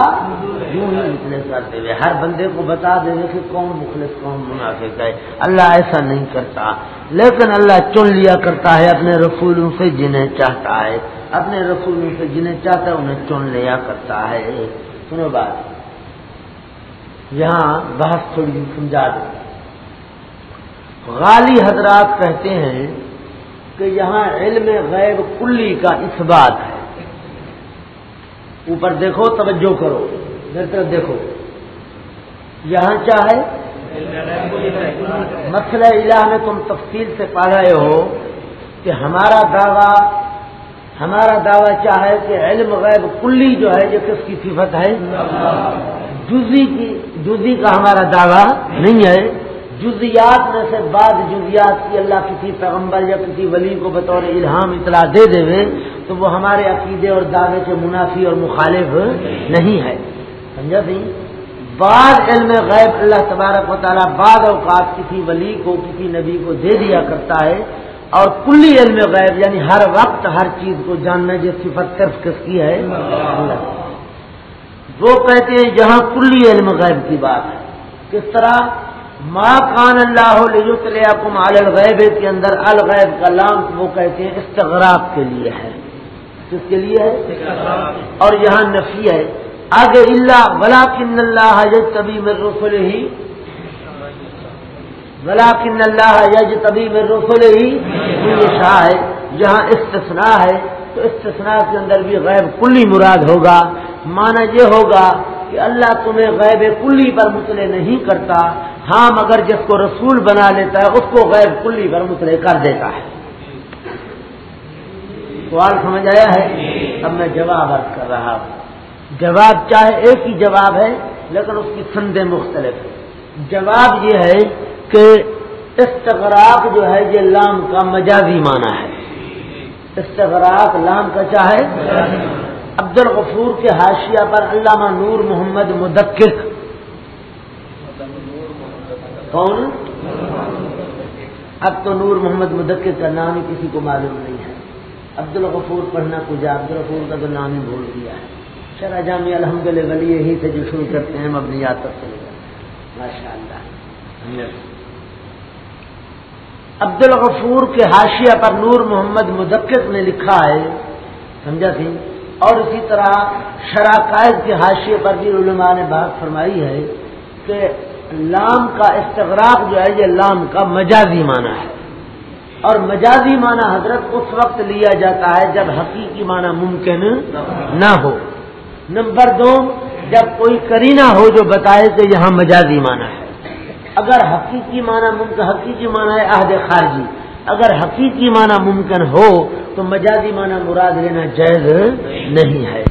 یوں ہی مطلع کرتے ہوئے ہر بندے کو بتا دے کہ کون مخلص، کون منافق ہے۔ اللہ ایسا نہیں کرتا۔ لیکن اللہ چن لیا کرتا ہے اپنے رسولوں سے جنہیں چاہتا ہے۔ اپنے رسولوں سے جنہیں چاہتا ہے انہیں چن لیا کرتا ہے۔ سنو بات۔ یہاں بحث تھوڑی سمجھا دیں۔ غالی حضرات کہتے ہیں کہ یہاں علم غیب کلی کا اس بات ہے۔ اوپر دیکھو، توجہ کرو۔ میرے طرف دیکھو۔ یہاں کیا ہے؟ مسئلہ الہ میں تم تفصیل سے پا رہے ہو کہ ہمارا دعویٰ ہمارا دعویٰ کیا ہے کہ علم غیب کلی جو ہے، یہ کس کی صفت ہے؟ جزی کی جزی کا ہمارا دعویٰ نہیں ہے۔ جزیات میں سے بعض جزیات کی اللہ کسی پیغمبر یا کسی ولی کو بطور الہام اطلاع دے دے تو وہ ہمارے عقیدے اور دعوے کے منافی اور مخالف نہیں ہے۔ سمجھا سی؟ بعض علم غیب اللہ تبارک و تعالیٰ بعض اوقات کسی ولی کو، کسی نبی کو دے دیا کرتا ہے اور کلی علم غیب یعنی ہر وقت ہر چیز کو جاننا جس صفت صرف کس کی ہے؟ اللہ۔ وہ کہتے ہیں جہاں کلی علم غیب کی بات ہے۔ کس طرح؟ ماں کان اللہ کم الغیب کے اندر، الغیب کا لام وہ کہتے ہیں استغراق کے لیے ہے۔ کس کے لیے ہے؟ اور یہاں نفی ہے۔ آگے اللہ بلا کن اللہ طبی میں رسول ہی بلا کن اللہ یج طبی میں رسول ہی شاہ ہے۔ جہاں استثناء ہے۔ تو استثناء کے اندر بھی غیب کلی مراد ہوگا۔ مانا یہ ہوگا کہ اللہ تمہیں غیب کلی پر مطلع نہیں کرتا۔ ہاں مگر جس کو رسول بنا لیتا ہے، اس کو غیب کلی پر مطلع کر دیتا ہے۔ سوال سمجھ آیا ہے؟ اب میں جواب عرض کر رہا ہوں۔ جواب چاہے ایک ہی جواب ہے، لیکن اس کی سندیں مختلف ہیں۔ جواب یہ ہے کہ استغراق جو ہے، یہ لام کا مجازی معنی ہے۔ استغراق لام کا چاہے عبد الغفور کے حاشیہ پر علامہ نور محمد مدکر کون؟ اب تو نور محمد مدکر کا نام ہی کسی کو معلوم نہیں ہے۔ عبد الغفور پڑھنا کجا عبد الغفور کا تو نام ہی بھول دیا ہے۔ شرح جامع الحمد للہ ولی یہی سے جو شروع کرتے ہیں، ہم اپنی یاد تک چلے گا ماشاء اللہ عبد الغفور کے حاشیہ پر نور محمد مدکر نے لکھا ہے، سمجھا سی؟ اور اسی طرح شراکائز کے حاشیے پر بھی علماء نے بات فرمائی ہے کہ لام کا استغراق جو ہے یہ لام کا مجازی معنی ہے۔ اور مجازی معنی حضرت اس وقت لیا جاتا ہے جب حقیقی معنی ممکن نہ ہو۔ نمبر دو، جب کوئی کرینا ہو جو بتائے کہ یہاں مجازی معنی ہے۔ اگر حقیقی معنی ممکن، حقیقی معنی ہے عہد خارجی۔ اگر حقیقی معنی ممکن ہو تو مجازی معنی مراد لینا جائز نہیں ہے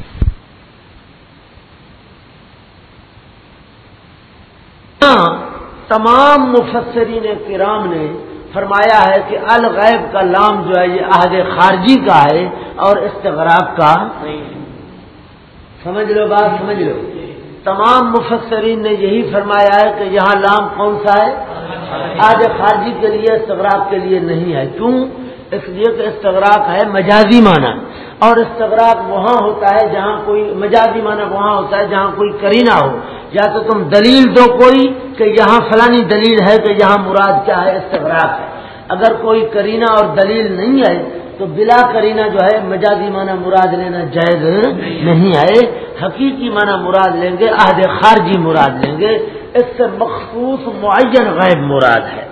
ہاں، تمام مفسرین کرام نے فرمایا ہے کہ الغیب کا لام جو ہے یہ عہد خارجی کا ہے اور استغراق کا سمجھ لو بات، سمجھ لو۔ تمام مفسرین نے یہی فرمایا ہے کہ یہاں لام کون سا ہے؟ آج خارجی کے لیے، استغراق کے لیے نہیں ہے۔ کیوں؟ اس لیے کہ استغراق ہے مجازی معنی۔ اور استغراق وہاں ہوتا ہے جہاں کوئی مجازی معنی وہاں ہوتا ہے، جہاں کوئی کرینا ہو۔ یا تو تم دلیل دو کوئی کہ یہاں فلانی دلیل ہے کہ یہاں مراد کیا ہے؟ استغراق ہے۔ اگر کوئی کرینا اور دلیل نہیں ہے تو بلا کرینا جو ہے، مجازی معنی مراد لینا جائز نہیں ہے حقیقی معنی مراد لیں گے، عہد خارجی مراد لیں گے۔ اس سے مخصوص معین غیب مراد ہے۔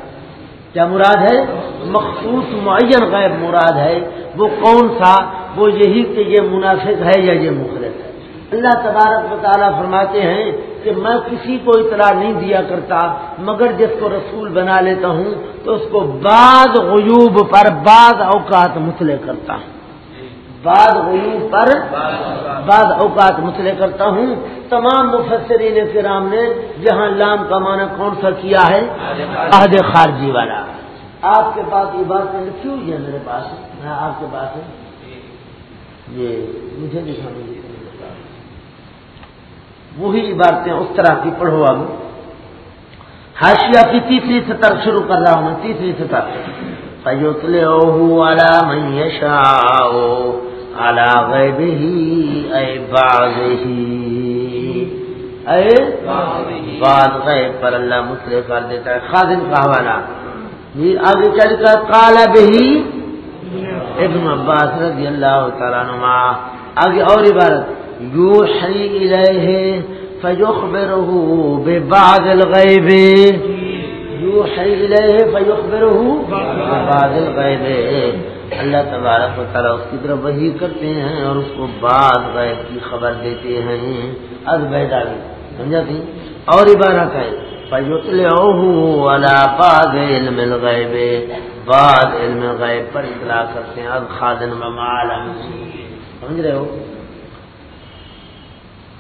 کیا مراد ہے؟ مخصوص معین غیب مراد ہے۔ وہ کون سا؟ وہ یہی کہ یہ منافق ہے یا یہ مخلص ہے۔ اللہ تبارک و تعالیٰ فرماتے ہیں کہ میں کسی کو اطلاع نہیں دیا کرتا، مگر جس کو رسول بنا لیتا ہوں، تو اس کو بعض غیوب پر بعض اوقات مطلع کرتا ہوں۔ بعض غیوب پر بعض اوقات مطلع کرتا ہوں۔ تمام مفسرین کرام نے جہاں لام کا معنی کون سا کیا ہے؟ عہد خارجی والا۔ آپ کے پاس یہ باتیں لکھی ہوئی ہے میرے پاس؟ میں آپ کے پاس یہ مجھے دکھانے وہی عبارتیں اس طرح کی پڑھو اب۔ ہاشیا کی تیسری سطر شروع کر رہا ہوں میں، تیسری سطر۔ فیوتلے والا میشا الا غیب ہی اے باغ ہی اے بعد غیب پر اللہ مسلح کر دیتا ہے۔ خادم کا حوالہ۔ یہ آگے چل کر کالا بہی ابن عباس رضی اللہ تعالیٰ نما آگے اور عبارت۔ يوحي إليه فيخبره ببعض الغيب يوحي إليه فيخبره ببعض الغيب اللہ تبارک و تعالیٰ اس کی طرف وہی کرتے ہیں اور اس کو بعض غیب کی خبر دیتے ہیں. از بیداری سمجھا تھی؟ اور عبارت ہے بعض علم الغیب. بعض علم غیب پر اطلاع کرتے ہیں، از خادن معلوم سمجھ رہے ہو؟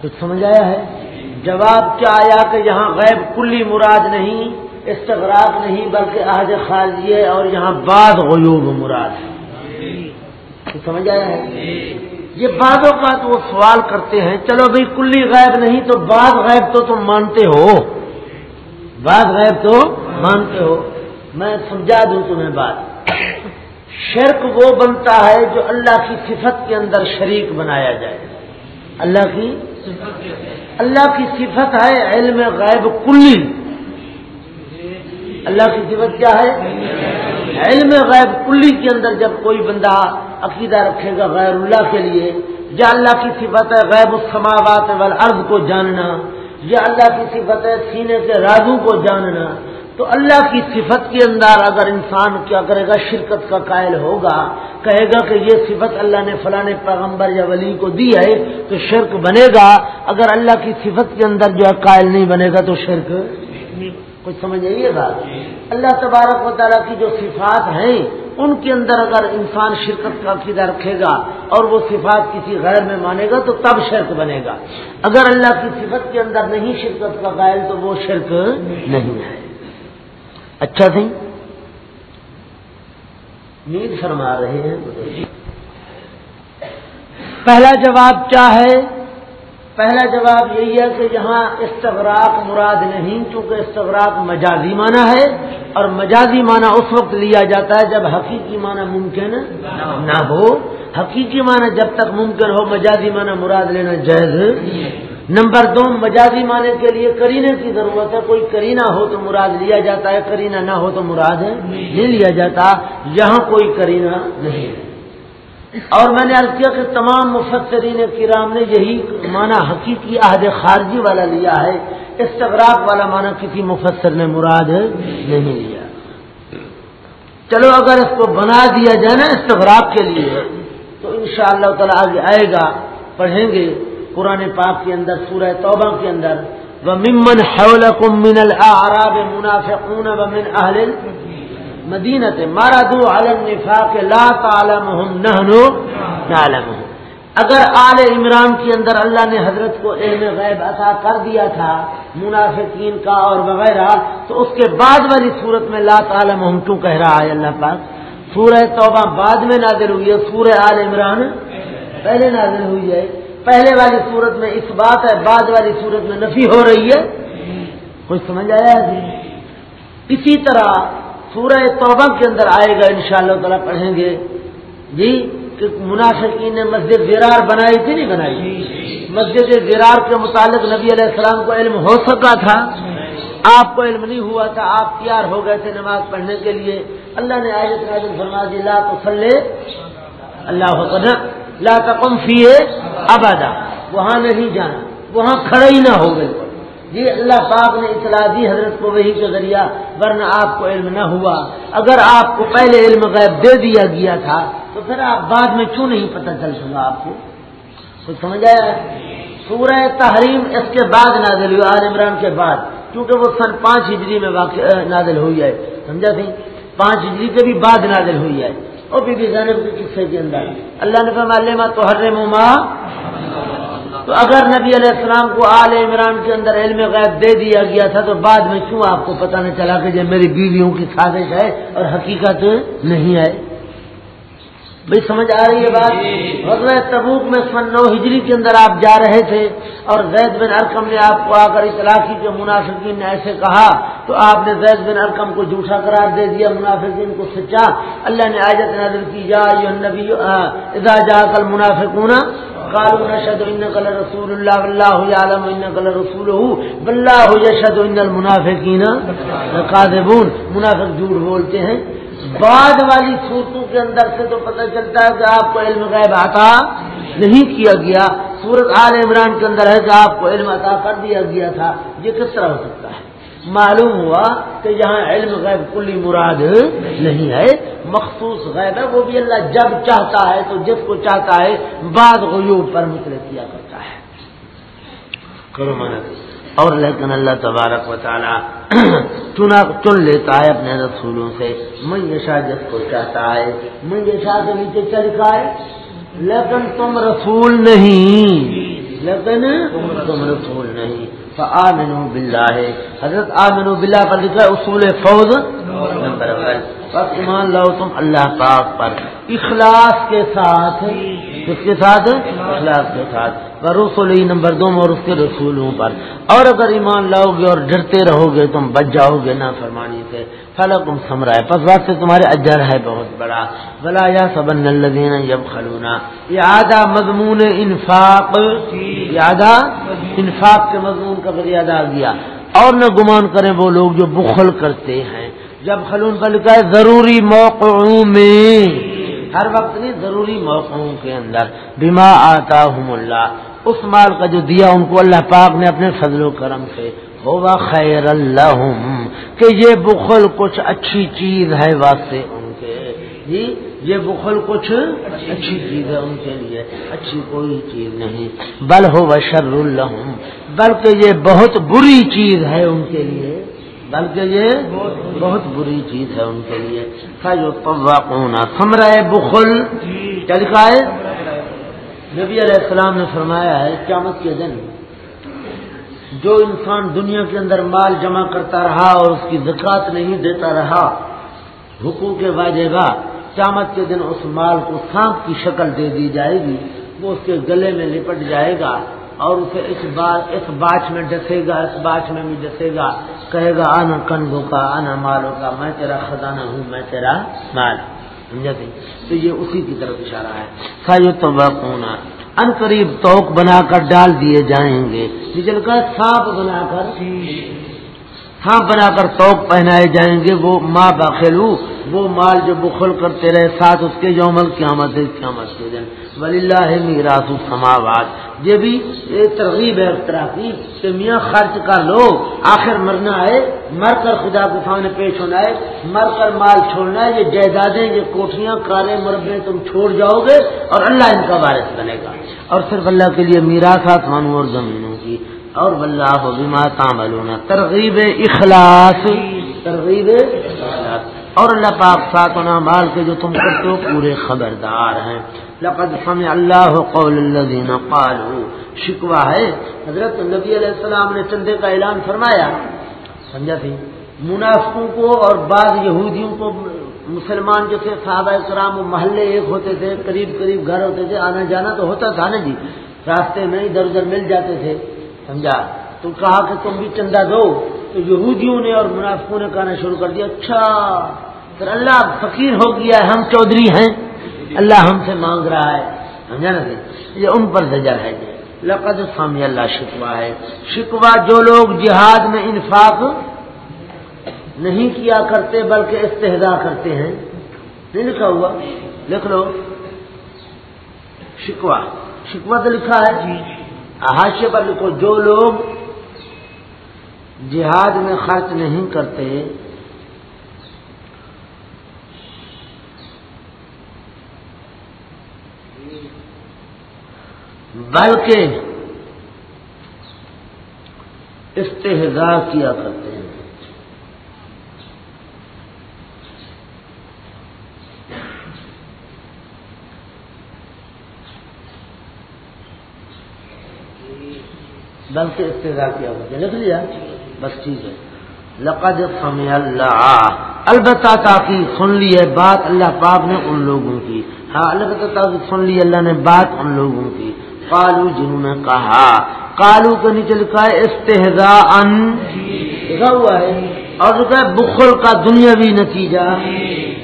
کچھ سمجھ آیا ہے؟ جواب کیا آیا کہ یہاں غیب کلی مراد نہیں، استغراق نہیں، بلکہ آج خالی ہے اور یہاں بعض غیوب مراد ہے۔ کچھ سمجھ آیا ہے؟ یہ بعض اوقات وہ سوال کرتے ہیں، چلو بھائی کلی غیب نہیں تو بعض غیب تو تم مانتے ہو۔ بعض غیب تو مانتے ہو۔ میں سمجھا دوں تمہیں بات۔ شرک وہ بنتا ہے جو اللہ کی صفت کے اندر شریک بنایا جائے۔ اللہ کی اللہ کی صفت ہے علم غیب کلی۔ اللہ کی صفت کیا ہے؟ علم غیب کلی کے اندر جب کوئی بندہ عقیدہ رکھے گا غیر اللہ کے لیے، یا اللہ کی صفت ہے غیب السماوات والارض کو جاننا، یا اللہ کی صفت ہے سینے کے رازو کو جاننا تو اللہ کی صفت کے اندر اگر انسان کیا کرے گا شرکت کا قائل ہوگا کہے گا کہ یہ صفت اللہ نے فلاں پیغمبر یا ولی کو دی ہے تو شرک بنے گا۔ اگر اللہ کی صفت کے اندر جو ہے قائل نہیں بنے گا تو شرک کچھ سمجھ آئیے گا اللہ تبارک و تعالیٰ کی جو صفات ہیں ان کے اندر اگر انسان شرکت کا عقیدہ رکھے گا اور وہ صفات کسی غیر میں مانے گا تو تب شرک بنے گا۔ اگر اللہ کی صفت کے اندر نہیں شرکت کا قائل تو وہ شرک نہیں ہے۔ اچھا سی؟ نیند فرما رہے ہیں۔ پہلا جواب کیا ہے؟ پہلا جواب یہی ہے کہ یہاں استغراق مراد نہیں، چونکہ استغراق مجازی معنی ہے، اور مجازی معنی اس وقت لیا جاتا ہے جب حقیقی معنی ممکن نہ ہو۔ حقیقی معنی جب تک ممکن ہو، مجازی معنی مراد لینا جائز۔ نمبر دو، مجازی معنی کے لیے کرینے کی ضرورت ہے۔ کوئی کرینا ہو تو مراد لیا جاتا ہے کرینا نہ ہو تو مراد نہیں لیا جاتا۔ یہاں کوئی کرینا نہیں اور میں نے عرض کیا کہ تمام مفسرین کرام نے یہی معنی حقیقی عہد خارجی والا لیا ہے۔ استغراق والا معنی کسی مفسر نے مراد نہیں لیا۔ چلو، اگر اس کو بنا دیا جائے نا استغراق کے لیے، تو انشاءاللہ شاء اللہ تعالی آگے آئے گا، پڑھیں گے۔ قرآن پاک کے اندر، سورہ توبہ کے اندر وہ ممن حولکم من العراب منافقون ومن اہل مدینت مارا دو عالم نفاق لا تعلمهم نحنو نعلمهم۔ اگر آل عمران کے اندر اللہ نے حضرت کو علم غیب عطا کر دیا تھا، منافقین کا اور وغیرہ، تو اس کے بعد والی صورت میں لا تعالم ہم کیوں کہہ رہا ہے اللہ پاک؟ سورہ توبہ بعد میں نازل ہوئی ہے، سورہ آل عمران پہلے نازل ہوئی ہے۔ پہلے والی صورت میں اس بات ہے بعد والی صورت میں نفی ہو رہی ہے۔ کچھ سمجھ آیا جی اسی طرح سورہ توبہ کے اندر آئے گا انشاءاللہ شاء تعالیٰ پڑھیں گے۔ جی کہ منافقین نے مسجد زرار بنائی تھی نہیں بنائی؟ مسجد زرار کے متعلق نبی علیہ السلام کو علم ہو سکا تھا۔ آپ کو علم نہیں ہوا تھا آپ تیار ہو گئے تھے نماز پڑھنے کے لیے۔ اللہ نے آیت نازل فرما دی لا تسلے اللہ لا تقم فیے ابادا وہاں نہیں جانا، وہاں کھڑے ہی نہ ہو گئے۔ جی اللہ پاک نے اطلاع دی، حضرت کو وہی کے ذریعہ، ورنہ آپ کو علم نہ ہوا۔ اگر آپ کو پہلے علم غیب دے دیا گیا تھا، تو پھر آپ بعد میں کیوں نہیں پتہ چل سکا آپ کو؟ کچھ سمجھ آیا؟ سورہ تحریم اس کے بعد نازل ہوئی، آل عمران کے بعد، کیونکہ وہ سن پانچ ہجری میں واقع نازل ہوئی ہے۔ سمجھا تھی؟ پانچ ہجری کے بھی بعد نازل ہوئی ہے۔ اور بی بی زینب کے قصے کے اندر اللہ نے فرما تو ہر مما تو اگر نبی علیہ السلام کو آل عمران کے اندر علم غیب دے دیا گیا تھا، تو بعد میں کیوں آپ کو پتہ نہیں چلا کہ جب میری بیویوں کی سازش ہے اور حقیقت نہیں ہے؟ بھائی سمجھ آ رہی ہے بات؟ غزل تبوک میں سن نو ہجری کے اندر آپ جا رہے تھے اور زید بن ارکم نے آپ کو آ کر اطلاع کی کہ منافقین نے ایسے کہا تو آپ نے زید بن ارکم کو جھوٹا قرار دے دیا منافقین کو سچا۔ اللہ نے آجت نظر کی جا نبی ادا جا کل منافقون کالو نشد ان کل رسول اللہ اللہ عالم ان کل رسول بلّہ یشد ان منافق جھوٹ بولتے ہیں۔ بعد والی صورتوں کے اندر سے تو پتہ چلتا ہے کہ آپ کو علم غیب عطا نہیں کیا گیا۔ سورت آل عمران کے اندر ہے کہ آپ کو علم عطا کر دیا گیا تھا۔ یہ کس طرح ہو سکتا ہے؟ معلوم ہوا کہ یہاں علم غیب کلی مراد نہیں ہے۔ مخصوص غیب ہے، وہ بھی اللہ جب چاہتا ہے تو جس کو چاہتا ہے بعد غیوب پر مطلع کیا کرتا ہے۔ کرو مانا اور لیکن اللہ تبارک و تعالی [CLEARS THROAT] چنا چن لیتا ہے اپنے رسولوں سے۔ منگیشا جس کو چاہتا ہے منگیشا کے نیچے چل ہے۔ لیکن تم رسول نہیں۔ لیکن تم رسول نہیں۔ تو آمنو ہے حضرت آمنو بلّہ پر لکھا ہے اصول فوج نمبر بس ایمان لاؤ تم اللہ پاک پر۔ اخلاص کے ساتھ، کس کے ساتھ؟ اخلاص کے ساتھ۔ رسول نمبر دو اور اس کے رسولوں پر۔ اور اگر ایمان لاؤ گے اور ڈرتے رہو گے تم بچ جاؤ گے نہ فرمانی سے۔ فلا تم سمرا ہے۔ پس بات سے تمہارے اجر ہے بہت بڑا۔ بلا یا سبن الدین جب خلونا یہ آدھا مضمون انفاق۔ یادہ انفاق کے مضمون کا فریاد آ گیا۔ اور نہ گمان کریں وہ لوگ جو بخل کرتے ہیں۔ جب خلون پر لکھا ہے ضروری موقعوں میں۔ ہر وقت نہیں، ضروری موقعوں کے اندر۔ بیما آتا ہوں اللہ۔ اس مال کا جو دیا ان کو اللہ پاک نے اپنے فضل و کرم سے، ہوا خیر اللہ کہ یہ بخل کچھ اچھی چیز ہے واسطے ان کے۔ جی یہ بخل کچھ اچھی چیز ہے ان کے لیے، اچھی کوئی چیز نہیں۔ بل ہو بشر الحم بلکہ یہ بہت بری چیز ہے ان کے لیے۔ بلکہ یہ بہت بری چیز ہے ان کے لیے۔ جو سمرا بخل۔ کیا لکھا ہے نبی علیہ السلام نے فرمایا ہے، قیامت کے دن جو انسان دنیا کے اندر مال جمع کرتا رہا اور اس کی زکات نہیں دیتا رہا، حقوق واجبہ قیامت کے دن اس مال کو سانپ کی شکل دے دی جائے گی، وہ اس کے گلے میں لپٹ جائے گا اور اسے اس بات اس باچ میں ڈسے گا، اس باچ میں بھی ڈسے گا، کہے گا، آنا کنگوں کا، آنا مالوں کا، میں تیرا خزانہ ہوں، میں تیرا مال۔ سمجھا تو یہ اسی کی طرف اشارہ ہے۔ سایو تو ان قریب توک بنا کر ڈال دیے جائیں گے۔ چل کا سانپ بنا کر سانپ بنا کر توک پہنائے جائیں گے۔ وہ ماں باخلو وہ مال جو بخل کرتے رہے، ساتھ اس کے یومل قیامت قیامت کے دن۔ ولی اللہ میراث السماوات۔ یہ بھی ایک ترغیب ہے تراقی کہ میاں خرچ کر لو، آخر مرنا ہے، مر کر خدا کے سامنے پیش ہونا ہے، مر کر مال چھوڑنا ہے، یہ جائیدادیں، یہ کوٹیاں کارے مربے تم چھوڑ جاؤ گے اور اللہ ان کا وارث بنے گا۔ اور صرف اللہ کے لیے میراث آسمانوں اور زمینوں کی۔ اور اللہ بیما تعملون۔ ترغیب اخلاص۔ ترغیب اخلاص اور اللہ پاک ساتھ مال کے جو تم کرتے ہو پورے خبردار ہیں۔ لقد سمع اللہ قول الذین قالوا۔ شکوا ہے۔ حضرت نبی علیہ السلام نے چندے کا اعلان فرمایا۔ سمجھا تھی؟ منافقوں کو اور بعض یہودیوں کو مسلمان جو تھے، صحابہ کرام وہ محلے ایک ہوتے تھے، قریب قریب گھر ہوتے تھے، آنا جانا تو ہوتا تھا نا جی۔ راستے میں ادھر ادھر مل جاتے تھے۔ سمجھا؟ تو کہا کہ تم بھی چندہ دو۔ تو یہودیوں نے اور منافقوں نے کہنا شروع کر دیا اچھا۔ پھر اللہ فقیر ہو گیا ہم چودھری ہیں۔ اللہ ہم سے مانگ رہا ہے۔ سمجھا نا یہ ان پر زجر ہے لقد سامی اللہ شکوا ہے۔ شکوا جو لوگ جہاد میں انفاق نہیں کیا کرتے بلکہ استحدا کرتے ہیں۔ نہیں لکھا ہوا؟ لکھ لو۔ شکوا شکوا تو لکھا ہے۔ جی۔ حاشے پر لکھو۔ جو لوگ جہاد میں خرچ نہیں کرتے بلکہ استحضا کیا کرتے ہیں۔ بلکہ استحضا کیا کرتے ہیں لکھ لیا، بس ٹھیک ہے۔ لقد سمع اللہ۔ البتہ تاکہ سن لی ہے بات اللہ پاک نے ان لوگوں کی۔ ہاں البتہ تاکہ سن لی اللہ نے بات ان لوگوں کی۔ کالو جنہوں نے کہا کالو کے نیچے لکھا ہے استحزا ان ہوا ہے اور لکھا ہے بخل کا دنیاوی نتیجہ۔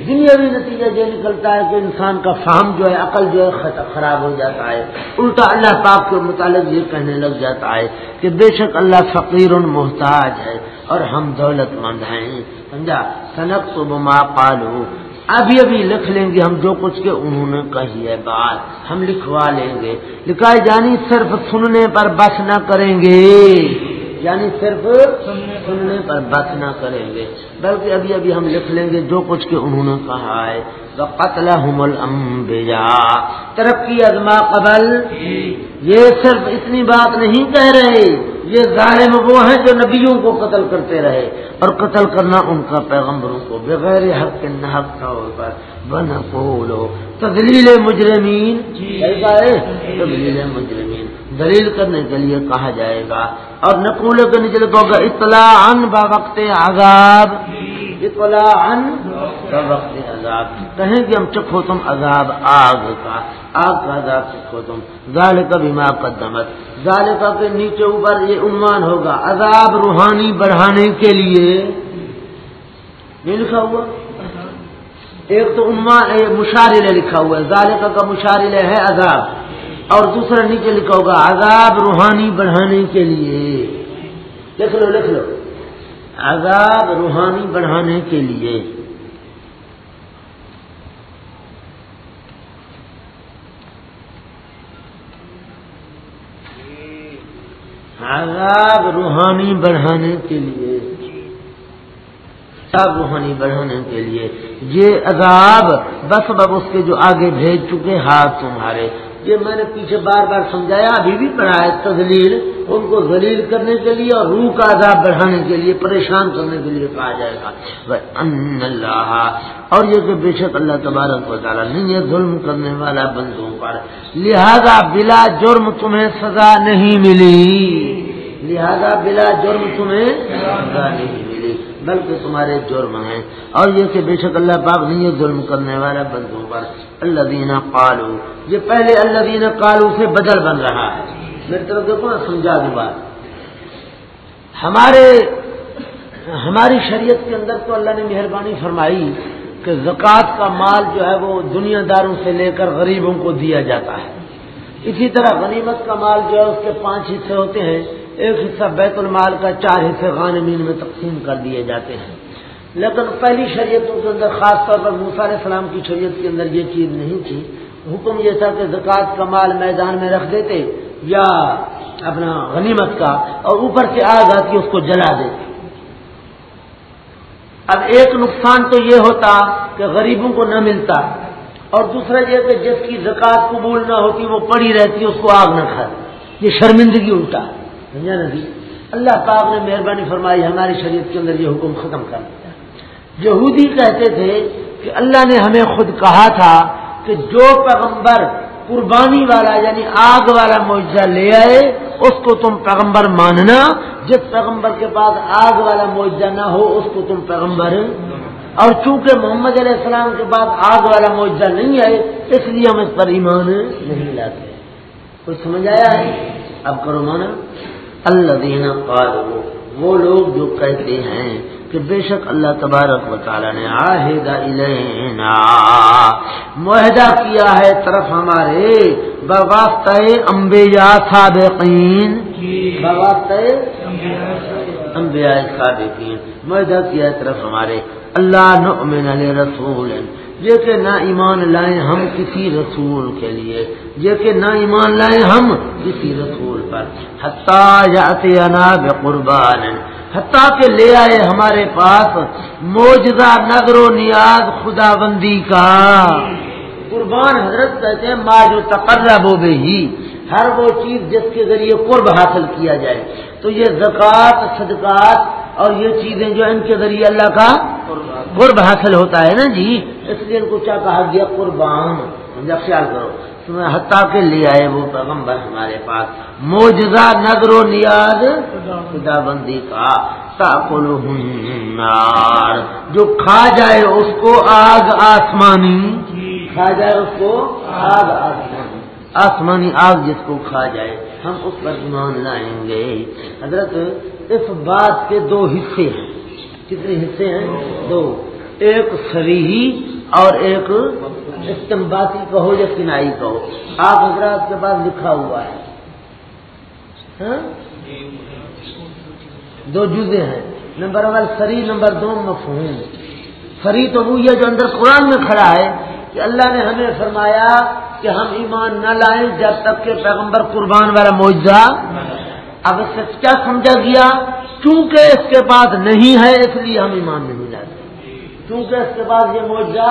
دنیاوی نتیجہ یہ نکلتا ہے کہ انسان کا فہم جو ہے، عقل جو ہے خراب ہو جاتا ہے۔ الٹا اللہ پاک کے متعلق یہ کہنے لگ جاتا ہے کہ بے شک اللہ فقیر محتاج ہے اور ہم دولت مند ہیں۔ سمجھا؟ سنک تو بما پالو ابھی ابھی لکھ لیں گے ہم جو کچھ کے انہوں نے کہی ہے بات، ہم لکھوا لیں گے۔ لکھائے جانی صرف سننے پر بس نہ کریں گے۔ یعنی صرف سننے پر بس نہ کریں گے بلکہ ابھی ابھی ہم لکھ لیں گے جو کچھ کے انہوں نے کہا ہے۔ قتل ترقی ازما قبل۔ یہ صرف اتنی بات نہیں کہہ رہے یہ ظالم وہ ہیں جو نبیوں کو قتل کرتے رہے۔ اور قتل کرنا ان کا پیغمبروں کو بغیر حق کے نحق طور پر بن بولو تدلیل مجرمین تدلیل مجرمین دلیل کرنے کے لیے کہا جائے گا اور نقول کے نیچے لکھو گا اطلاع ان با وقت عذاب اطلاع ان با وقت عذاب۔ کہیں کہ ہم چکھو تم عذاب آگ کا آگ کا عذاب چکھو تم۔ ظال کا بیما قدمت۔ ظال کا کے نیچے اوپر یہ عنوان ہوگا، عذاب روحانی بڑھانے کے لیے۔ نہیں لکھا ہوا۔ ایک تو عنوان مشارل لکھا ہوا ہے۔ ظالقہ کا مشارل ہے عذاب۔ اور دوسرا نیچے لکھا ہوگا، عذاب روحانی بڑھانے کے لیے۔ لکھ لو لکھ لو۔ عذاب روحانی بڑھانے کے لیے۔ عذاب روحانی بڑھانے کے لیے۔ عذاب روحانی بڑھانے کے لیے۔ یہ عذاب بس بب اس کے جو آگے بھیج چکے، ہاتھ تمہارے۔ یہ میں نے پیچھے بار بار سمجھایا، ابھی بھی پڑھا ہے تزلیل ان کو ذلیل کرنے کے لیے اور روح کا عذاب بڑھانے کے لیے، پریشان کرنے کے لیے کہا جائے گا۔ اللہ، اور یہ کہ بے شک اللہ تبارک و تعالیٰ نہیں ہے ظلم کرنے والا بندوں پر۔ لہذا بلا جرم تمہیں سزا نہیں ملی۔ لہذا بلا جرم تمہیں سزا نہیں ملی، بلکہ تمہارے جرم ہیں۔ اور یہ کہ بے شک اللہ پاک نہیں ہے ظلم کرنے والا بندوں پر۔ اللہ دینا پالو یہ پہلے اللہ دینا کالو سے بدل بن رہا ہے۔ میری طرف دیکھو نا، سمجھا دوں بات۔ ہمارے، ہماری شریعت کے اندر تو اللہ نے مہربانی فرمائی کہ زکوٰۃ کا مال جو ہے وہ دنیا داروں سے لے کر غریبوں کو دیا جاتا ہے۔ اسی طرح غنیمت کا مال جو ہے، اس کے پانچ حصے ہوتے ہیں۔ ایک حصہ بیت المال کا، چار حصے غانمین میں تقسیم کر دیے جاتے ہیں۔ لیکن پہلی شریعتوں کے اندر خاص طور پر موسا علیہ السلام کی شریعت کے اندر یہ چیز نہیں تھی۔ حکم یہ تھا کہ زکوٰۃ کا مال میدان میں رکھ دیتے یا اپنا غنیمت کا اور اوپر سے آگ آتی اس کو جلا دیتے۔ اب ایک نقصان تو یہ ہوتا کہ غریبوں کو نہ ملتا اور دوسرا یہ کہ جس کی زکوٰۃ قبول نہ ہوتی وہ پڑی رہتی، اس کو آگ نہ کھاتی یہ شرمندگی الٹا۔ سمجھا نا جی؟ اللہ پاک نے مہربانی فرمائی ہماری شریعت کے اندر یہ حکم ختم کر۔ دیا یہودی کہتے تھے کہ اللہ نے ہمیں خود کہا تھا کہ جو پیغمبر قربانی والا یعنی آگ والا معاوضہ لے آئے، اس کو تم پیغمبر ماننا۔ جس پیغمبر کے پاس آگ والا معاوضہ نہ ہو، اس کو تم پیغمبر۔ اور چونکہ محمد علیہ السلام کے بعد آگ والا معاوضہ نہیں آئے، اس لیے ہم اس پر ایمان نہیں لاتے۔ کچھ سمجھ آیا ہے؟ اب کرو مانا۔ اللہ دینا قالو وہ لوگ جو کہتے ہیں کہ بے شک اللہ تبارک و تعالی نے آہدہ الینا، معاہدہ کیا ہے طرف ہمارے بواسطہ انبیاء سابقین۔ بواسطہ انبیاء سابقین، معاہدہ کیا ہے طرف ہمارے اللہ نؤمن لرسول یہ کہ نہ ایمان لائیں ہم کسی رسول کے لیے، یہ کہ نہ ایمان لائیں ہم کسی رسول پر۔ حتیٰ قربان حتیٰ کہ لے آئے ہمارے پاس موجودہ نگر و نیاز خدا بندی کا۔ قربان حضرت کہتے ہیں ماں جو تقرب ہو ہی ہر وہ چیز جس کے ذریعے قرب حاصل کیا جائے۔ تو یہ زکوٰۃ، صدقات اور یہ چیزیں جو ان کے ذریعے اللہ کا قرب حاصل ہوتا ہے نا جی؟ اس لیے ان کو کیا کہا گیا قربان خیال کرو۔ حتیٰ کے لے آئے وہ پیغمبر ہمارے پاس۔ موجزہ نگر و نیاز خدا بندی کا تاکل جو کھا جائے اس کو آگ آسمانی۔ کھا جائے اس کو آگ آسمانی۔ آسمانی آگ جس کو کھا جائے۔ ہم اس پر ایمان لائیں گے۔ حضرت اس بات کے دو حصے ہیں۔ کتنے حصے ہیں؟ دو۔ ایک سریحی اور ایک استمباتی کہو یا کنائی کہو۔ آپ حضرات کے پاس لکھا ہوا ہے۔ ہاں؟ دو جزے ہیں۔ نمبر ون سری نمبر دو مفہوم۔ سری تو وہ یہ جو اندر قرآن میں کھڑا ہے کہ اللہ نے ہمیں فرمایا کہ ہم ایمان نہ لائیں جب تک کہ پیغمبر قربان والا معجزہ۔ اب اس سے کیا سمجھا گیا؟ چونکہ اس کے بعد نہیں ہے، اس لیے ہم ایمان نہیں چونکہ اس کے بعد یہ معجزہ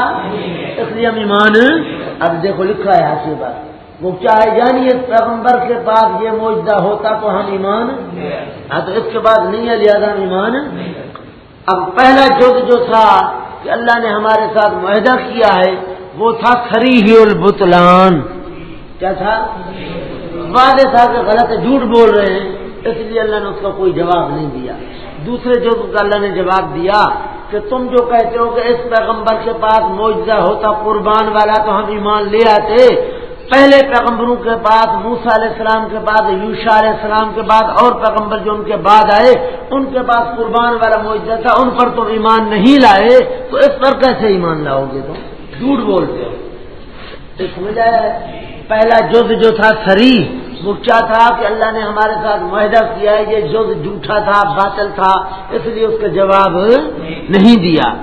اس لیے ہم ایمان اب دیکھو لکھا ہے حاصل بات۔ وہ کیا ہے؟ یعنی اس پیغمبر کے پاس یہ معجزہ ہوتا تو ہم ایمان ہاں تو اس کے بعد نہیں ہے لہٰذا ہم ایمان اب پہلا جد جو تھا کہ اللہ نے ہمارے ساتھ معاہدہ کیا ہے وہ تھا خری ہی البتلان کیا تھا؟ وعدے تھا کہ غلط جھوٹ بول رہے ہیں اس لیے اللہ نے اس کا کوئی جواب نہیں دیا۔ دوسرے جو اللہ نے جواب دیا کہ تم جو کہتے ہو کہ اس پیغمبر کے پاس معجزہ ہوتا قربان والا تو ہم ایمان لے آتے۔ پہلے پیغمبروں کے بعد موسا علیہ السلام کے بعد یوشا علیہ السلام کے بعد اور پیغمبر جو ان کے بعد آئے، ان کے پاس قربان والا معجزہ تھا، ان پر تم ایمان نہیں لائے، تو اس پر کیسے ایمان لاؤ گے تم؟ جھوٹ بولتے ہو۔ سمجھ آیا پہلا جز جو تھا سری وہ کیا تھا کہ اللہ نے ہمارے ساتھ معاہدہ کیا ہے، یہ جو جھوٹا تھا، باطل تھا، اس لیے اس کا جواب نہیں دیا۔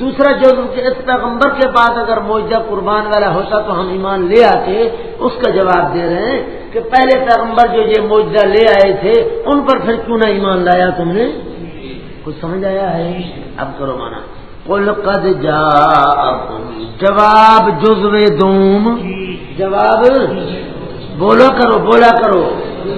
دوسرا جو اس پیغمبر کے بعد اگر معاہدہ قربان والا ہوتا تو ہم ایمان لے آتے، اس کا جواب دے رہے ہیں کہ پہلے پیغمبر جو یہ معاہدہ لے آئے تھے، ان پر پھر کیوں نہ ایمان لایا تم نے؟ کچھ سمجھ آیا ہے؟ اب کرو مانا۔ کل قد جا جواب جزو دوم۔ جواب بولا کرو بولا کرو۔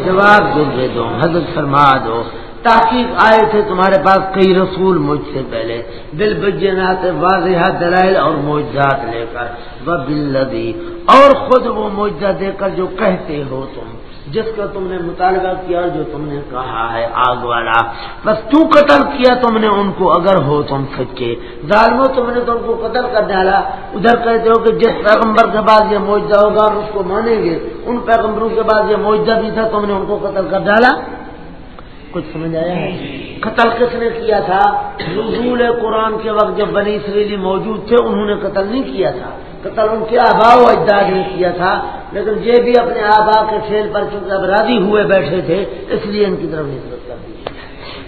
جواب دے دو۔ حضرت فرما دو۔ تحقیق آئے تھے تمہارے پاس کئی رسول مجھ سے پہلے۔ دل بجنات واضح دلائل اور معجزات لے کر۔ وہ بلدی اور خود وہ معجزہ دے کر جو کہتے ہو تم۔ جس کا تم نے مطالبہ کیا جو تم نے کہا ہے آگ والا۔ بس تو قتل کیا تم نے ان کو، اگر ہو تم سچے۔ ظالمو، تم نے تم کو قتل کر ڈالا۔ ادھر کہتے ہو کہ جس پیغمبر کے بعد یہ معجزہ ہوگا، ہم اس کو مانیں گے۔ ان پیغمبروں کے بعد یہ معجزہ بھی تھا، تم نے ان کو قتل کر ڈالا۔ کچھ سمجھ آیا ہے؟ قتل کس نے کیا تھا؟ نزول قرآن کے وقت جب بنی اسریلی موجود تھے انہوں نے قتل نہیں کیا تھا۔ قتل ان کے آبا و اجداد نے کیا تھا۔ لیکن یہ بھی اپنے آبا کے کھیل پر چونکہ اب راضی ہوئے بیٹھے تھے اس لیے ان کی طرف نسبت کر دی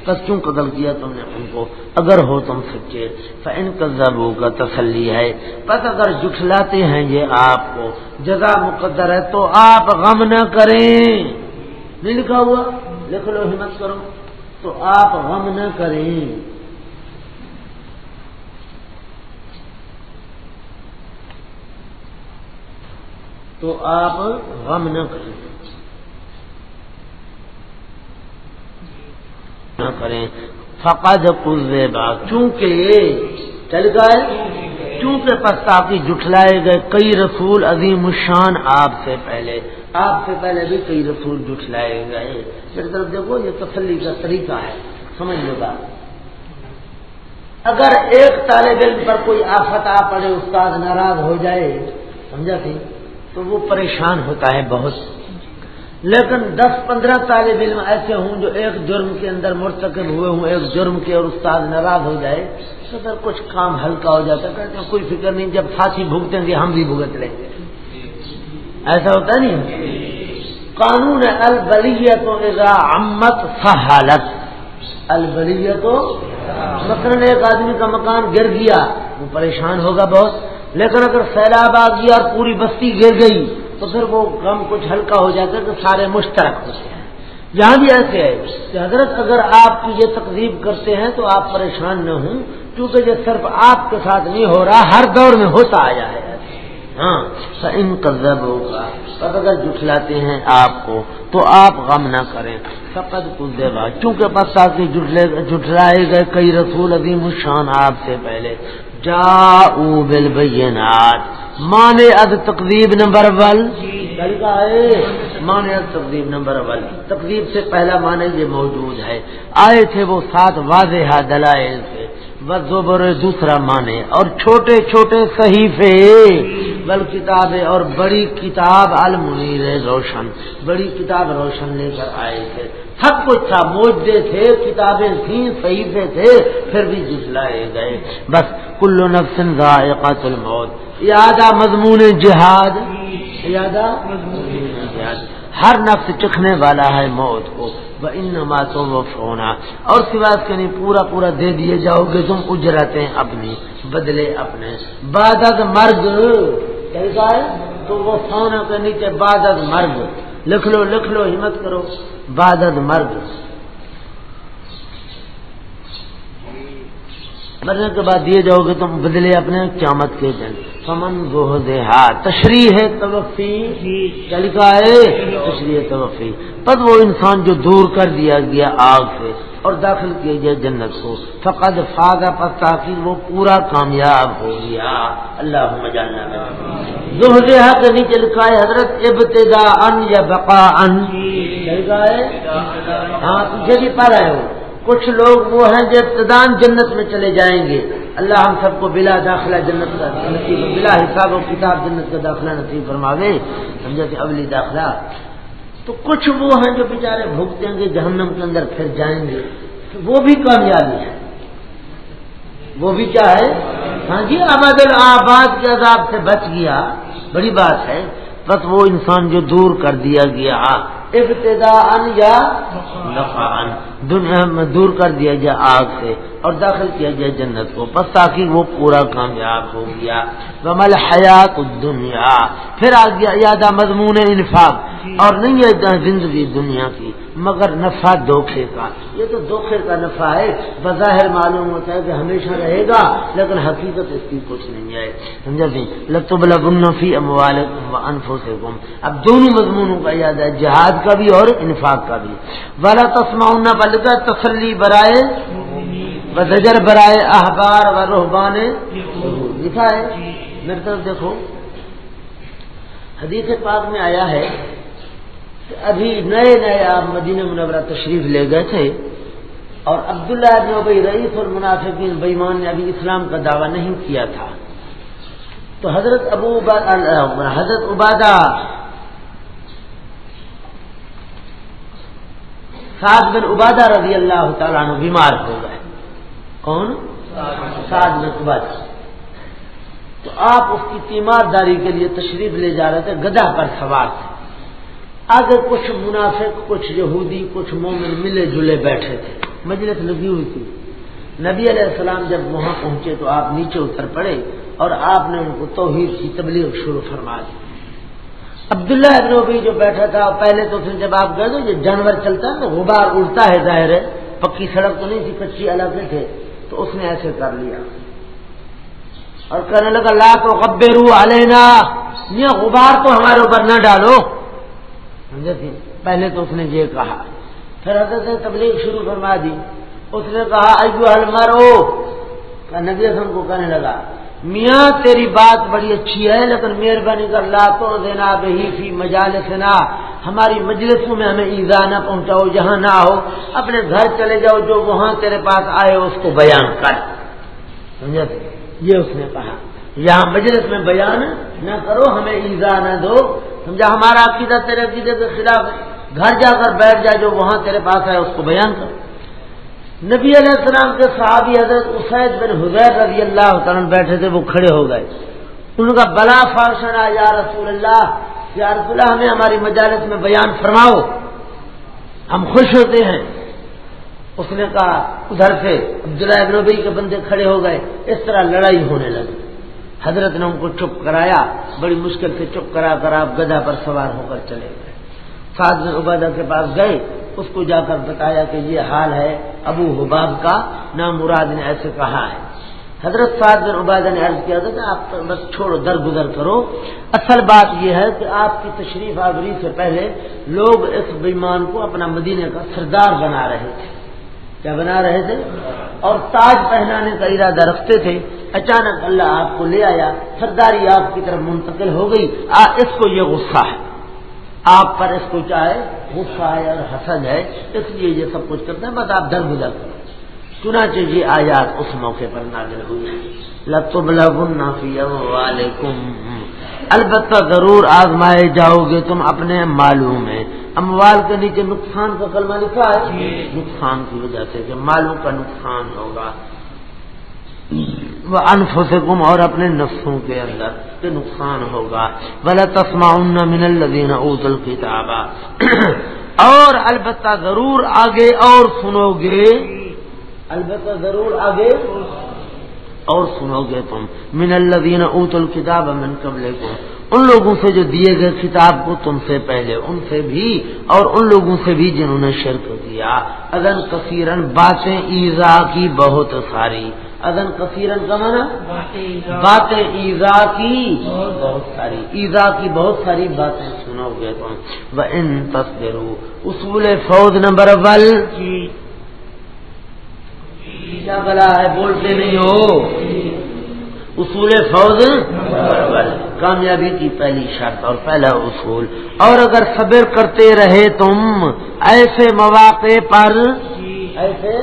بس کیوں قتل کیا تم نے ان کو؟ اگر ہو تم سچے فن کزبو کا تسلی ہے۔ بس اگر جٹلاتے ہیں یہ آپ کو جگہ مقدر ہے تو آپ غم نہ کریں۔ نہیں لکھا ہوا؟ لکھ لو ہمت کرو تو آپ غم نہ کریں۔ تو آپ غم نہ کریں۔ نہ کریں۔ فقد کلے باغ چونکہ چل گئے، چونکہ پستاخی جٹلائے گئے۔ کئی رسول عظیم الشان آپ سے پہلے۔ آپ سے پہلے بھی کئی رسول جٹلائے گئے۔ میری طرف دیکھو، یہ تسلی کا طریقہ ہے۔ سمجھ لو گا اگر ایک طالب علم پر کوئی آفت آ پڑے، استاد ناراض ہو جائے، سمجھا تھی؟ تو وہ پریشان ہوتا ہے بہت۔ لیکن دس پندرہ طالب علم ایسے ہوں جو ایک جرم کے اندر مرتکب ہوئے ہوں، ایک جرم کے اور استاد ناراض ہو جائے۔ تو پھر کچھ کام ہلکا ہو جاتا کہتے ہیں کوئی فکر نہیں، جب ساتھی بھگتیں گے، ہم بھی بھگت لیں گے۔ ایسا ہوتا نہیں قانون البلیت و امت فہالت البلیت مثلاً ایک آدمی کا مکان گر گیا، وہ پریشان ہوگا بہت۔ لیکن اگر سیلاب آ گیا اور پوری بستی گر گئی، تو پھر وہ غم کچھ ہلکا ہو جاتا ہے تو سارے مشترک ہوتے ہیں۔ یہاں بھی ایسے ہے کہ حضرت اگر آپ کی یہ تقریب کرتے ہیں تو آپ پریشان نہ ہوں کیونکہ یہ صرف آپ کے ساتھ نہیں ہو رہا، ہر دور میں ہوتا آیا ہے۔ ہاں۔ ان قدر ہوگا پر اگر جٹلاتے ہیں آپ کو تو آپ غم نہ کریں۔ سفد کل دے بات چونکہ بس آپ جٹلائے گئے کئی رسول عظیم الشان آپ سے پہلے۔ جا بل مانے اد تقریب نمبر ول مانے اد تقریب نمبر ول تقریب سے پہلا مانے یہ موجود ہے۔ آئے تھے وہ سات واضح دلائل سے۔ زبر دوسرا مانے اور چھوٹے چھوٹے صحیفے، بل کتابیں اور بڑی کتاب المنیر روشن، بڑی کتاب روشن لے کر آئے تھے۔ سب کچھ تھا، موجے تھے، کتابیں تھیں، صحیفے تھے، پھر بھی جسلائے گئے۔ بس کلو نفسن ذائقہ الموت۔ یادہ مضمون جہاد۔ یادہ جہاد۔ ہر نفس چکھنے والا ہے موت کو۔ وہ ان ماتوں اور سواس کے نہیں، پورا پورا دے دیے جاؤ گے تم اجرتے اپنی، بدلے اپنے۔ بادد مرگ۔ کیسا ہے تو وہ فونا کے نیچے بادد مرگ۔ لکھ لو لکھ لو، ہمت کرو۔ بادد مرگ۔ مرنے کے بعد دیے جاؤ گے تم بدلے اپنے قیامت کے دن۔ سمن گوہ دیہا تشریح ہے توفی یعنی کیا لکھا ہے تشریح توفی پر وہ انسان جو دور کر دیا گیا آگ سے اور داخل کیا گیا جنت کو۔ فقد فاغا پر تاکہ وہ پورا کامیاب ہو گیا۔ اللہ جاننا دوہا کے نیچے لکھا ہے، حضرت ابتدا ان یا بقا ان لکھا ہے ہاں پیچھے بھی رہے ہو۔ کچھ لوگ وہ ہیں جو ابتدان جنت میں چلے جائیں گے۔ اللہ ہم سب کو بلا داخلہ جنت کا نصیب بلا حساب و کتاب جنت کا داخلہ نصیب فرماوے۔ سمجھا کہ اگلی داخلہ۔ تو کچھ وہ ہیں جو بیچارے بھگتیں گے، جہنم کے اندر پھر جائیں گے۔ وہ بھی کامیابی ہے۔ وہ بھی کیا ہے؟ ہاں جی آباد آباد کے عذاب سے بچ گیا۔ بڑی بات ہے۔ بس وہ انسان جو دور کر دیا گیا۔ ابتدا ان یا دنیا دور کر دیا جائے آگ سے اور داخل کیا جائے جنت کو بس تاکہ وہ پورا کامیاب ہو گیا۔ ومل حیات دنیا پھر آ گیا یادہ مضمون انفاق۔ اور نہیں ہے زندگی دنیا کی مگر نفع دھوکھے کا۔ یہ تو دھوکھے کا نفع ہے۔ بظاہر معلوم ہوتا ہے کہ ہمیشہ رہے گا لیکن حقیقت اس کی کچھ نہیں ہے۔ سمجھا سی لطب النفی اموال انفو سے گم اب دونوں مضمونوں کا یاد ہے جہاد کا بھی اور انفاق کا بھی۔ والا تسما بلکہ تسلی برائے زجر برائے احبار و رحبان لکھا ہے۔ میری طرف دیکھو۔ حدیث پاک میں آیا ہے ابھی نئے نئے آپ مدینہ منورہ تشریف لے گئے تھے اور عبداللہ ابن ابئی رئیس اور منافقین بےمان نے ابھی اسلام کا دعویٰ نہیں کیا تھا۔ تو حضرت ابو حضرت عبادہ سعد بن عبادہ رضی اللہ تعالیٰ عنہ بیمار ہو گئے۔ کون؟ سعد بن عبادہ۔ تو آپ اس کی تیمارداری کے لیے تشریف لے جا رہے تھے گدہ پر سوار تھے۔ آگے کچھ منافق، کچھ یہودی، کچھ مومن ملے جلے بیٹھے تھے۔ مجلس لگی ہوئی تھی۔ نبی علیہ السلام جب وہاں پہنچے تو آپ نیچے اتر پڑے اور آپ نے ان کو توحید کی تبلیغ شروع فرما دی عبداللہ ابن ابی جو بیٹھا تھا، پہلے تو پھر جب آپ گئے تو جو جانور چلتا ہے نا، غبار اڑتا ہے ظاہر ہے۔ پکی سڑک تو نہیں تھی کچی علاقے تھے۔ تو اس نے ایسے کر لیا۔ اور کہنے لگا، لا تو غبے رو علینا۔ یہ غبار تو ہمارے اوپر نہ ڈالو۔ پہلے تو اس نے یہ کہا۔ پھر حضرت نے تبلیغ شروع فرما دی۔ اس نے کہا ایو حل مرو نبی حسن کو کہنے لگا، میاں، تیری بات بڑی اچھی ہے، لیکن مہربانی کر، لا تو دینا بہی فی مجالسنا۔ ہماری مجلسوں میں ہمیں ایزا نہ پہنچاؤ، جہاں نہ ہو۔ اپنے گھر چلے جاؤ، جو وہاں تیرے پاس آئے، اس کو بیان کر۔ سمجھا یہ اس نے کہا۔ یہاں مجلس میں بیان نہ کرو، ہمیں ایزا نہ دو۔ سمجھا، ہمارا عقیدہ تیرے عقیدے کے خلاف گھر جا کر بیٹھ جائے جو وہاں تیرے پاس آئے، اس کو بیان کرو نبی علیہ السلام کے صحابی حضرت اسید بن حضیر رضی اللہ تعالیٰ بیٹھے تھے، وہ کھڑے ہو گئے۔ ان کا بلا فاشنا یا رسول اللہ، یا رسول اللہ، ہمیں ہماری مجالس میں بیان فرماؤ۔ ہم خوش ہوتے ہیں۔ اس نے کہا، ادھر سے عبداللہ نبی کے بندے کھڑے ہو گئے۔ اس طرح لڑائی ہونے لگی۔ حضرت نے ان کو چپ کرایا، بڑی مشکل سے چپ کرا کر آپ گدا پر سوار ہو کر چلے گئے۔ سعد بن عبیدہ کے پاس گئے، اس کو جا کر بتایا کہ یہ حال ہے، ابو حباب کا نام مراد نے ایسے کہا ہے۔ حضرت سعد بن عبیدہ نے عرض کیا تھا کہ آپ بس چھوڑو در گزر کرو۔ اصل بات یہ ہے کہ آپ کی تشریف آوری سے پہلے لوگ اس بیمان کو اپنا مدینے کا سردار بنا رہے تھے۔ کیا بنا رہے تھے؟ اور تاج پہنانے کا ارادہ رکھتے تھے، اچانک اللہ آپ کو لے آیا، سرداری آپ کی طرف منتقل ہو گئی۔ آ، اس کو یہ غصہ ہے۔ آپ پر اس کو چاہے، غصہ ہے اور حسد ہے۔ اس لیے یہ سب کچھ کرتے ہیں، بس آپ در گزر کرو چنانچہ یہ آیات اس موقع پر نازل ہوئی۔ لطب البتہ ضرور آزمائے جاؤ گے تم اپنے معلوم میں۔ اموال کے نیچے نقصان کا کلمہ لکھا ہے؟ جی۔ نقصان کی وجہ سے کہ معلوم کا نقصان ہوگا۔ وہ انف سے گم اور اپنے نفسوں کے اندر کے نقصان ہوگا۔ بلا تسما من الدین اوت الکتاب اور البتہ ضرور آگے اور سنو گے۔ البتہ ضرور آگے اور سنو گے تم۔ من الدین اوت الکتاب من قبل کو ان لوگوں سے جو دیے گئے کتاب کو تم سے پہلے ان سے بھی اور ان لوگوں سے بھی جنہوں نے شرک دیا ادن کثیرن باتیں ایزا کی بہت ساری۔ ادن کثیرن کا مانا باتیں ایزا۔ کی بہت ساری۔ ایزا کی بہت ساری باتیں سنو گے تم۔ وہ ان تصویروں اصول فوج نمبر ول کیا بلا ہے؟ بولتے نہیں ہو۔ اصول فوج کامیابی کی پہلی شرط اور پہلا اصول۔ اور اگر صبر کرتے رہے تم، ایسے مواقع پر ایسے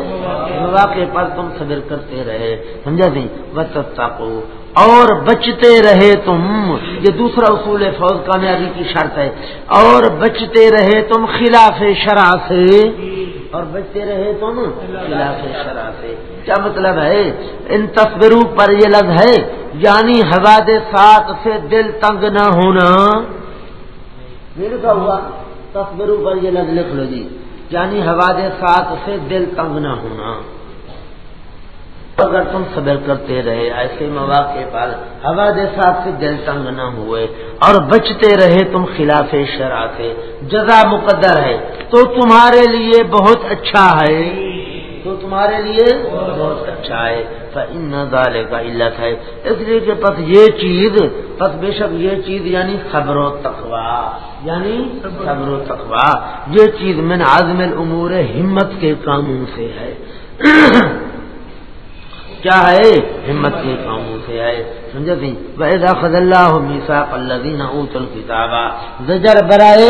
مواقع پر تم صبر کرتے رہے۔ سمجھا سی بتو اور بچتے رہے تم۔ یہ دوسرا اصول فوج کامیابی کی شرط ہے۔ اور بچتے رہے تم خلاف شرح سے۔ اور بچتے رہے تم خلاف شرح سے۔ کیا مطلب ہے؟ ان تصویروں پر یہ لگ ہے یعنی حواد سات سے دل تنگ نہ ہونا۔ یہ لکھا ہوا، تصویروں پر یہ لگ، لکھ لو جی۔ یعنی حواد سات سے دل تنگ نہ ہونا۔ اگر تم صبر کرتے رہے، ایسے مواقع پر ہوا ساتھ سے دل تنگ نہ ہوئے اور بچتے رہے تم خلاف شرح سے۔ جزا مقدر ہے۔ تو تمہارے لیے بہت اچھا ہے۔ تو تمہارے لیے بہت اچھا ہے۔ ان دالے کا علت ہے اس لیے کہ پس یہ چیز، پس بے شک یہ چیز یعنی صبر و تقوا یعنی صبر و تقوا یہ چیز من عزم الامور ہمت کے قانون سے ہے۔ [CLEARS THROAT] کیا ہے؟ ہمت کے کاموں سے آئے سمجھا سی ویدا خد اللہ میسا الدین اوت الکتاب زجر برائے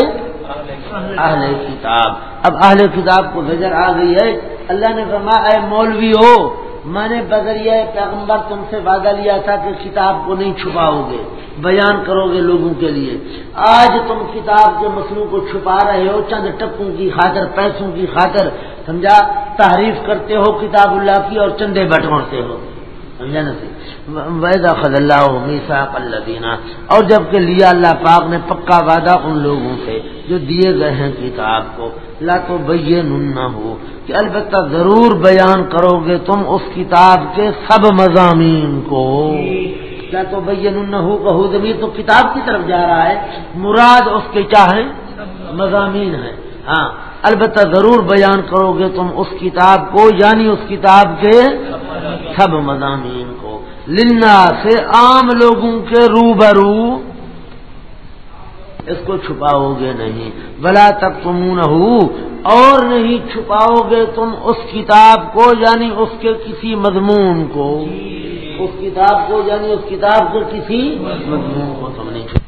اہل کتاب۔ اب اہل کتاب کو زجر آ گئی ہے۔ اللہ نے فرمایا، اے مولوی ہو میں نے بذریعہ پیغمبر تم سے وعدہ لیا تھا کہ کتاب کو نہیں چھپاؤ گے۔ بیان کرو گے لوگوں کے لیے۔ آج تم کتاب کے مسلوں کو چھپا رہے ہو، چند ٹپوں کی خاطر، پیسوں کی خاطر، سمجھا؟ تعریف کرتے ہو کتاب اللہ کی اور چندے بٹوڑتے ہو۔ ویدا خد اللہ میسا الدینہ اور جبکہ لیا اللہ پاک نے پکا وعدہ ان لوگوں سے جو دیے گئے ہیں کتاب کو، لا تو بین نہ ہو کہ البتہ ضرور بیان کرو گے تم اس کتاب کے سب مضامین کو۔ کیا تو بین نہ ہو کہ زمین تو کتاب کی طرف جا رہا ہے، مراد اس کے چاہیں مضامین ہے ہاں۔ البتہ ضرور بیان کرو گے تم اس کتاب کو یعنی اس کتاب کے سب مضامین کو۔ لنا سے عام لوگوں کے روبرو۔ اس کو چھپاؤ گے نہیں۔ بلا تک تم نہ اور نہیں چھپاؤ گے تم اس کتاب کو یعنی اس کے کسی مضمون کو۔ اس کتاب کو یعنی اس کتاب کے کسی مضمون کو تم نہیں چھپاؤ